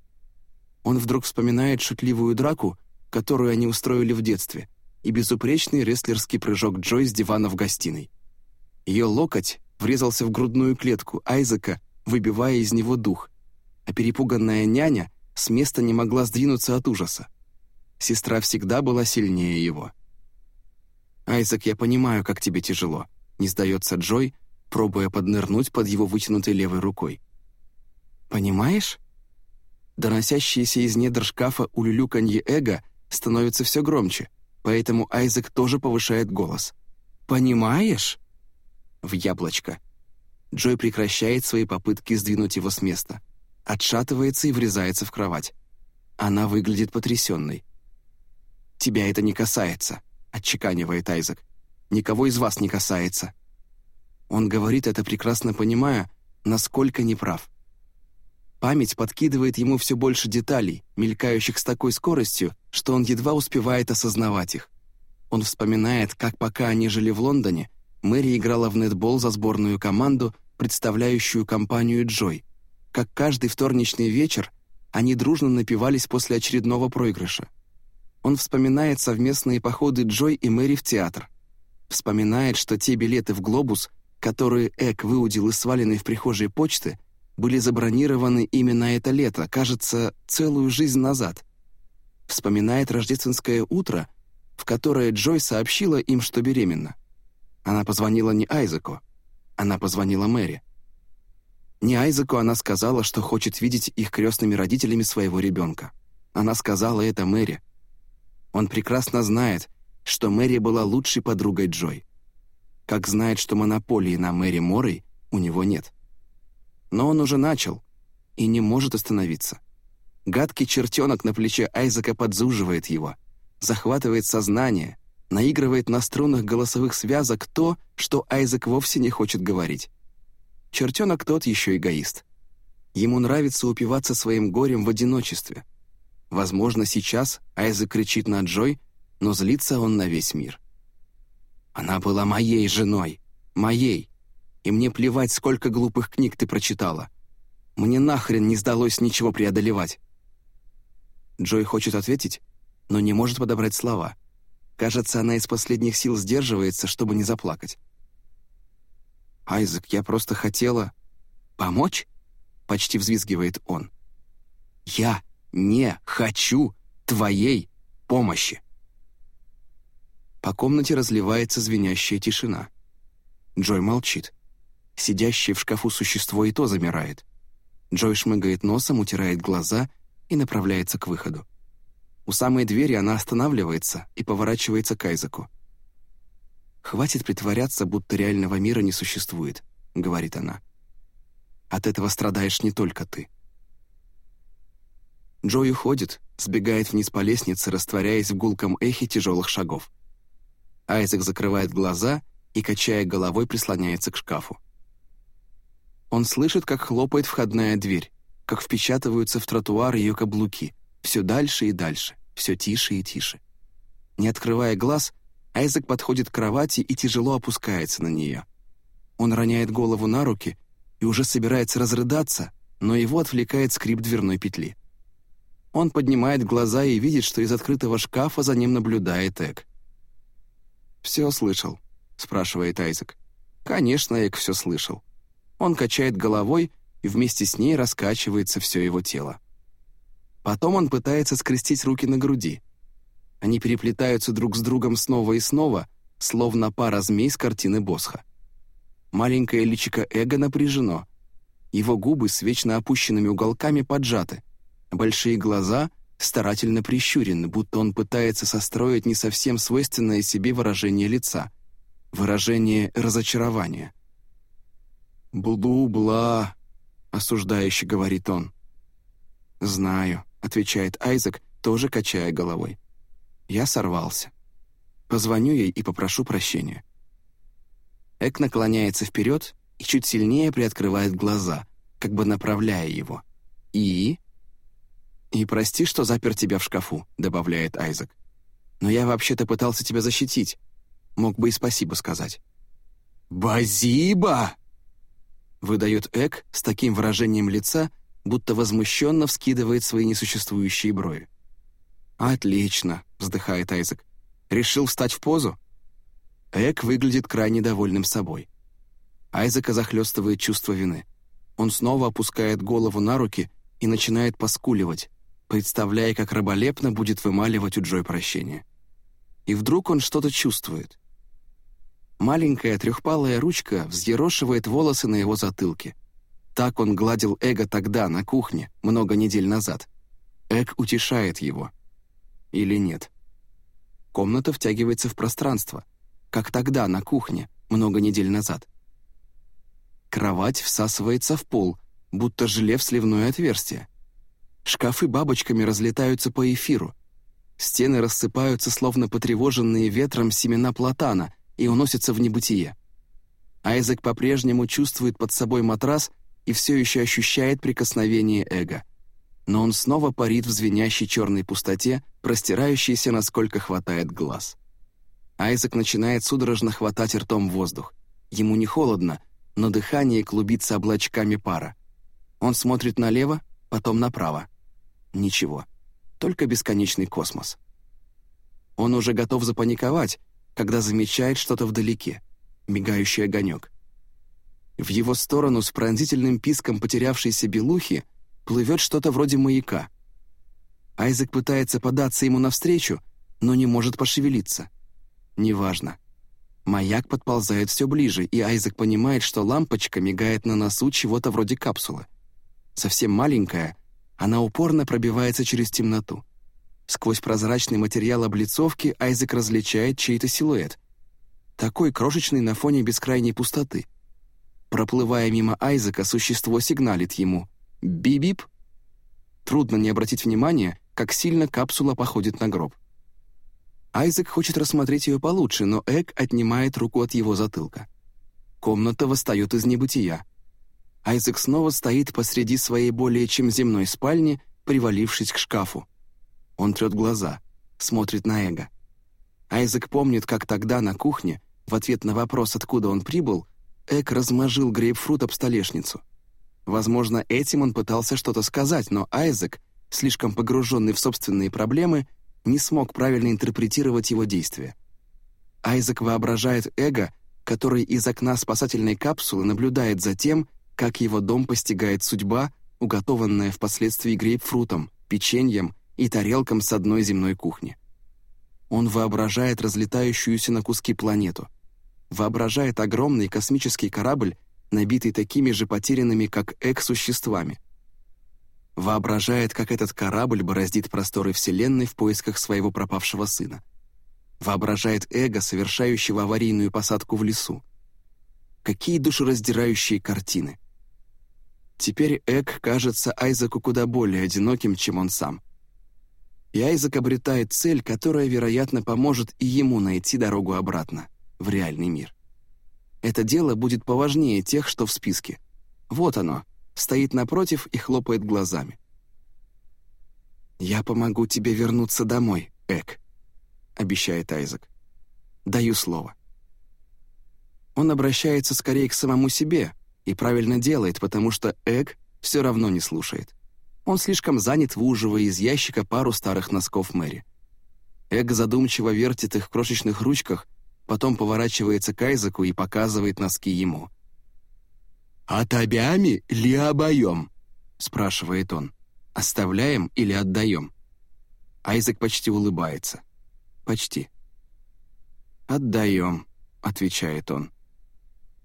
Он вдруг вспоминает шутливую драку, которую они устроили в детстве, и безупречный рестлерский прыжок Джой с дивана в гостиной. Ее локоть врезался в грудную клетку Айзека, выбивая из него дух, а перепуганная няня с места не могла сдвинуться от ужаса. Сестра всегда была сильнее его. «Айзек, я понимаю, как тебе тяжело», — не сдается Джой, пробуя поднырнуть под его вытянутой левой рукой. «Понимаешь?» Доносящиеся из недр шкафа улюлюканье эго становится все громче, поэтому Айзек тоже повышает голос. «Понимаешь?» В яблочко. Джой прекращает свои попытки сдвинуть его с места, отшатывается и врезается в кровать. Она выглядит потрясенной. «Тебя это не касается», — отчеканивает Айзек. «Никого из вас не касается». Он говорит это, прекрасно понимая, насколько неправ. Память подкидывает ему все больше деталей, мелькающих с такой скоростью, что он едва успевает осознавать их. Он вспоминает, как пока они жили в Лондоне, Мэри играла в нетбол за сборную команду, представляющую компанию «Джой», как каждый вторничный вечер они дружно напивались после очередного проигрыша. Он вспоминает совместные походы Джой и Мэри в театр. Вспоминает, что те билеты в «Глобус», которые Эк выудил из сваленной в прихожей почты, были забронированы именно это лето, кажется, целую жизнь назад. Вспоминает рождественское утро, в которое Джой сообщила им, что беременна. Она позвонила не Айзеку, она позвонила Мэри. Не Айзеку она сказала, что хочет видеть их крестными родителями своего ребенка. Она сказала это Мэри. Он прекрасно знает, что Мэри была лучшей подругой Джой. Как знает, что монополии на Мэри Моррей у него нет. Но он уже начал и не может остановиться. Гадкий чертенок на плече Айзека подзуживает его, захватывает сознание, наигрывает на струнах голосовых связок то, что Айзек вовсе не хочет говорить. Чертенок тот еще эгоист. Ему нравится упиваться своим горем в одиночестве. Возможно, сейчас Айзек кричит на Джой, но злится он на весь мир. «Она была моей женой, моей, и мне плевать, сколько глупых книг ты прочитала. Мне нахрен не сдалось ничего преодолевать». Джой хочет ответить, но не может подобрать слова. Кажется, она из последних сил сдерживается, чтобы не заплакать. «Айзек, я просто хотела...» «Помочь?» — почти взвизгивает он. «Я не хочу твоей помощи!» По комнате разливается звенящая тишина. Джой молчит. Сидящее в шкафу существо и то замирает. Джой шмыгает носом, утирает глаза и направляется к выходу. У самой двери она останавливается и поворачивается к Айзеку. «Хватит притворяться, будто реального мира не существует», — говорит она. «От этого страдаешь не только ты». Джой уходит, сбегает вниз по лестнице, растворяясь в гулком эхе тяжелых шагов. Айзек закрывает глаза и, качая головой, прислоняется к шкафу. Он слышит, как хлопает входная дверь, как впечатываются в тротуар ее каблуки, все дальше и дальше, все тише и тише. Не открывая глаз, Айзек подходит к кровати и тяжело опускается на нее. Он роняет голову на руки и уже собирается разрыдаться, но его отвлекает скрип дверной петли. Он поднимает глаза и видит, что из открытого шкафа за ним наблюдает Эк. «Все слышал?» — спрашивает Айзек. «Конечно, Эк все слышал». Он качает головой, и вместе с ней раскачивается все его тело. Потом он пытается скрестить руки на груди. Они переплетаются друг с другом снова и снова, словно пара змей с картины Босха. Маленькое личико эго напряжено. Его губы с вечно опущенными уголками поджаты, большие глаза старательно прищурены, будто он пытается состроить не совсем свойственное себе выражение лица, выражение разочарования. «Блу-бла», — осуждающе говорит он. «Знаю», — отвечает Айзек, тоже качая головой. «Я сорвался. Позвоню ей и попрошу прощения». Эк наклоняется вперед и чуть сильнее приоткрывает глаза, как бы направляя его. «И?» «И прости, что запер тебя в шкафу», — добавляет Айзек. «Но я вообще-то пытался тебя защитить. Мог бы и спасибо сказать». «Базиба!» — выдает Эк с таким выражением лица, будто возмущенно вскидывает свои несуществующие брови. «Отлично», — вздыхает Айзек. «Решил встать в позу?» Эк выглядит крайне довольным собой. Айзека захлестывает чувство вины. Он снова опускает голову на руки и начинает поскуливать, представляя, как раболепно будет вымаливать у Джой прощение. И вдруг он что-то чувствует. Маленькая трехпалая ручка взъерошивает волосы на его затылке. Так он гладил Эго тогда, на кухне, много недель назад. Эг утешает его. Или нет? Комната втягивается в пространство — как тогда на кухне, много недель назад. Кровать всасывается в пол, будто желе в сливное отверстие. Шкафы бабочками разлетаются по эфиру. Стены рассыпаются, словно потревоженные ветром семена платана, и уносятся в небытие. Айзек по-прежнему чувствует под собой матрас и все еще ощущает прикосновение эго. Но он снова парит в звенящей черной пустоте, простирающейся, насколько хватает глаз. Айзек начинает судорожно хватать ртом воздух. Ему не холодно, но дыхание клубится облачками пара. Он смотрит налево, потом направо. Ничего. Только бесконечный космос. Он уже готов запаниковать, когда замечает что-то вдалеке. Мигающий огонек. В его сторону с пронзительным писком потерявшейся белухи плывет что-то вроде маяка. Айзек пытается податься ему навстречу, но не может пошевелиться. Неважно. Маяк подползает все ближе, и Айзек понимает, что лампочка мигает на носу чего-то вроде капсулы. Совсем маленькая, она упорно пробивается через темноту. Сквозь прозрачный материал облицовки Айзек различает чей-то силуэт. Такой крошечный на фоне бескрайней пустоты. Проплывая мимо Айзека, существо сигналит ему «Бип-бип». Трудно не обратить внимания, как сильно капсула походит на гроб. Айзек хочет рассмотреть ее получше, но Эк отнимает руку от его затылка. Комната восстает из небытия. Айзек снова стоит посреди своей более чем земной спальни, привалившись к шкафу. Он трет глаза, смотрит на Эго. Айзек помнит, как тогда на кухне, в ответ на вопрос, откуда он прибыл, Эк размажил грейпфрут об столешницу. Возможно, этим он пытался что-то сказать, но Айзек, слишком погруженный в собственные проблемы, не смог правильно интерпретировать его действия. Айзек воображает эго, который из окна спасательной капсулы наблюдает за тем, как его дом постигает судьба, уготованная впоследствии грейпфрутом, печеньем и тарелкам с одной земной кухни. Он воображает разлетающуюся на куски планету, воображает огромный космический корабль, набитый такими же потерянными, как Эк, воображает, как этот корабль бороздит просторы Вселенной в поисках своего пропавшего сына. Воображает эго, совершающего аварийную посадку в лесу. Какие душераздирающие картины. Теперь Эк кажется Айзеку куда более одиноким, чем он сам. И Айзек обретает цель, которая, вероятно, поможет и ему найти дорогу обратно, в реальный мир. Это дело будет поважнее тех, что в списке. Вот оно, стоит напротив и хлопает глазами. «Я помогу тебе вернуться домой, Эк», — обещает Айзек. «Даю слово». Он обращается скорее к самому себе и правильно делает, потому что Эк все равно не слушает. Он слишком занят, выуживая из ящика пару старых носков Мэри. Эк задумчиво вертит их в крошечных ручках, потом поворачивается к Айзеку и показывает носки ему — «Отобями ли обоем?» — спрашивает он. «Оставляем или отдаем?» Айзек почти улыбается. «Почти». «Отдаем», — отвечает он.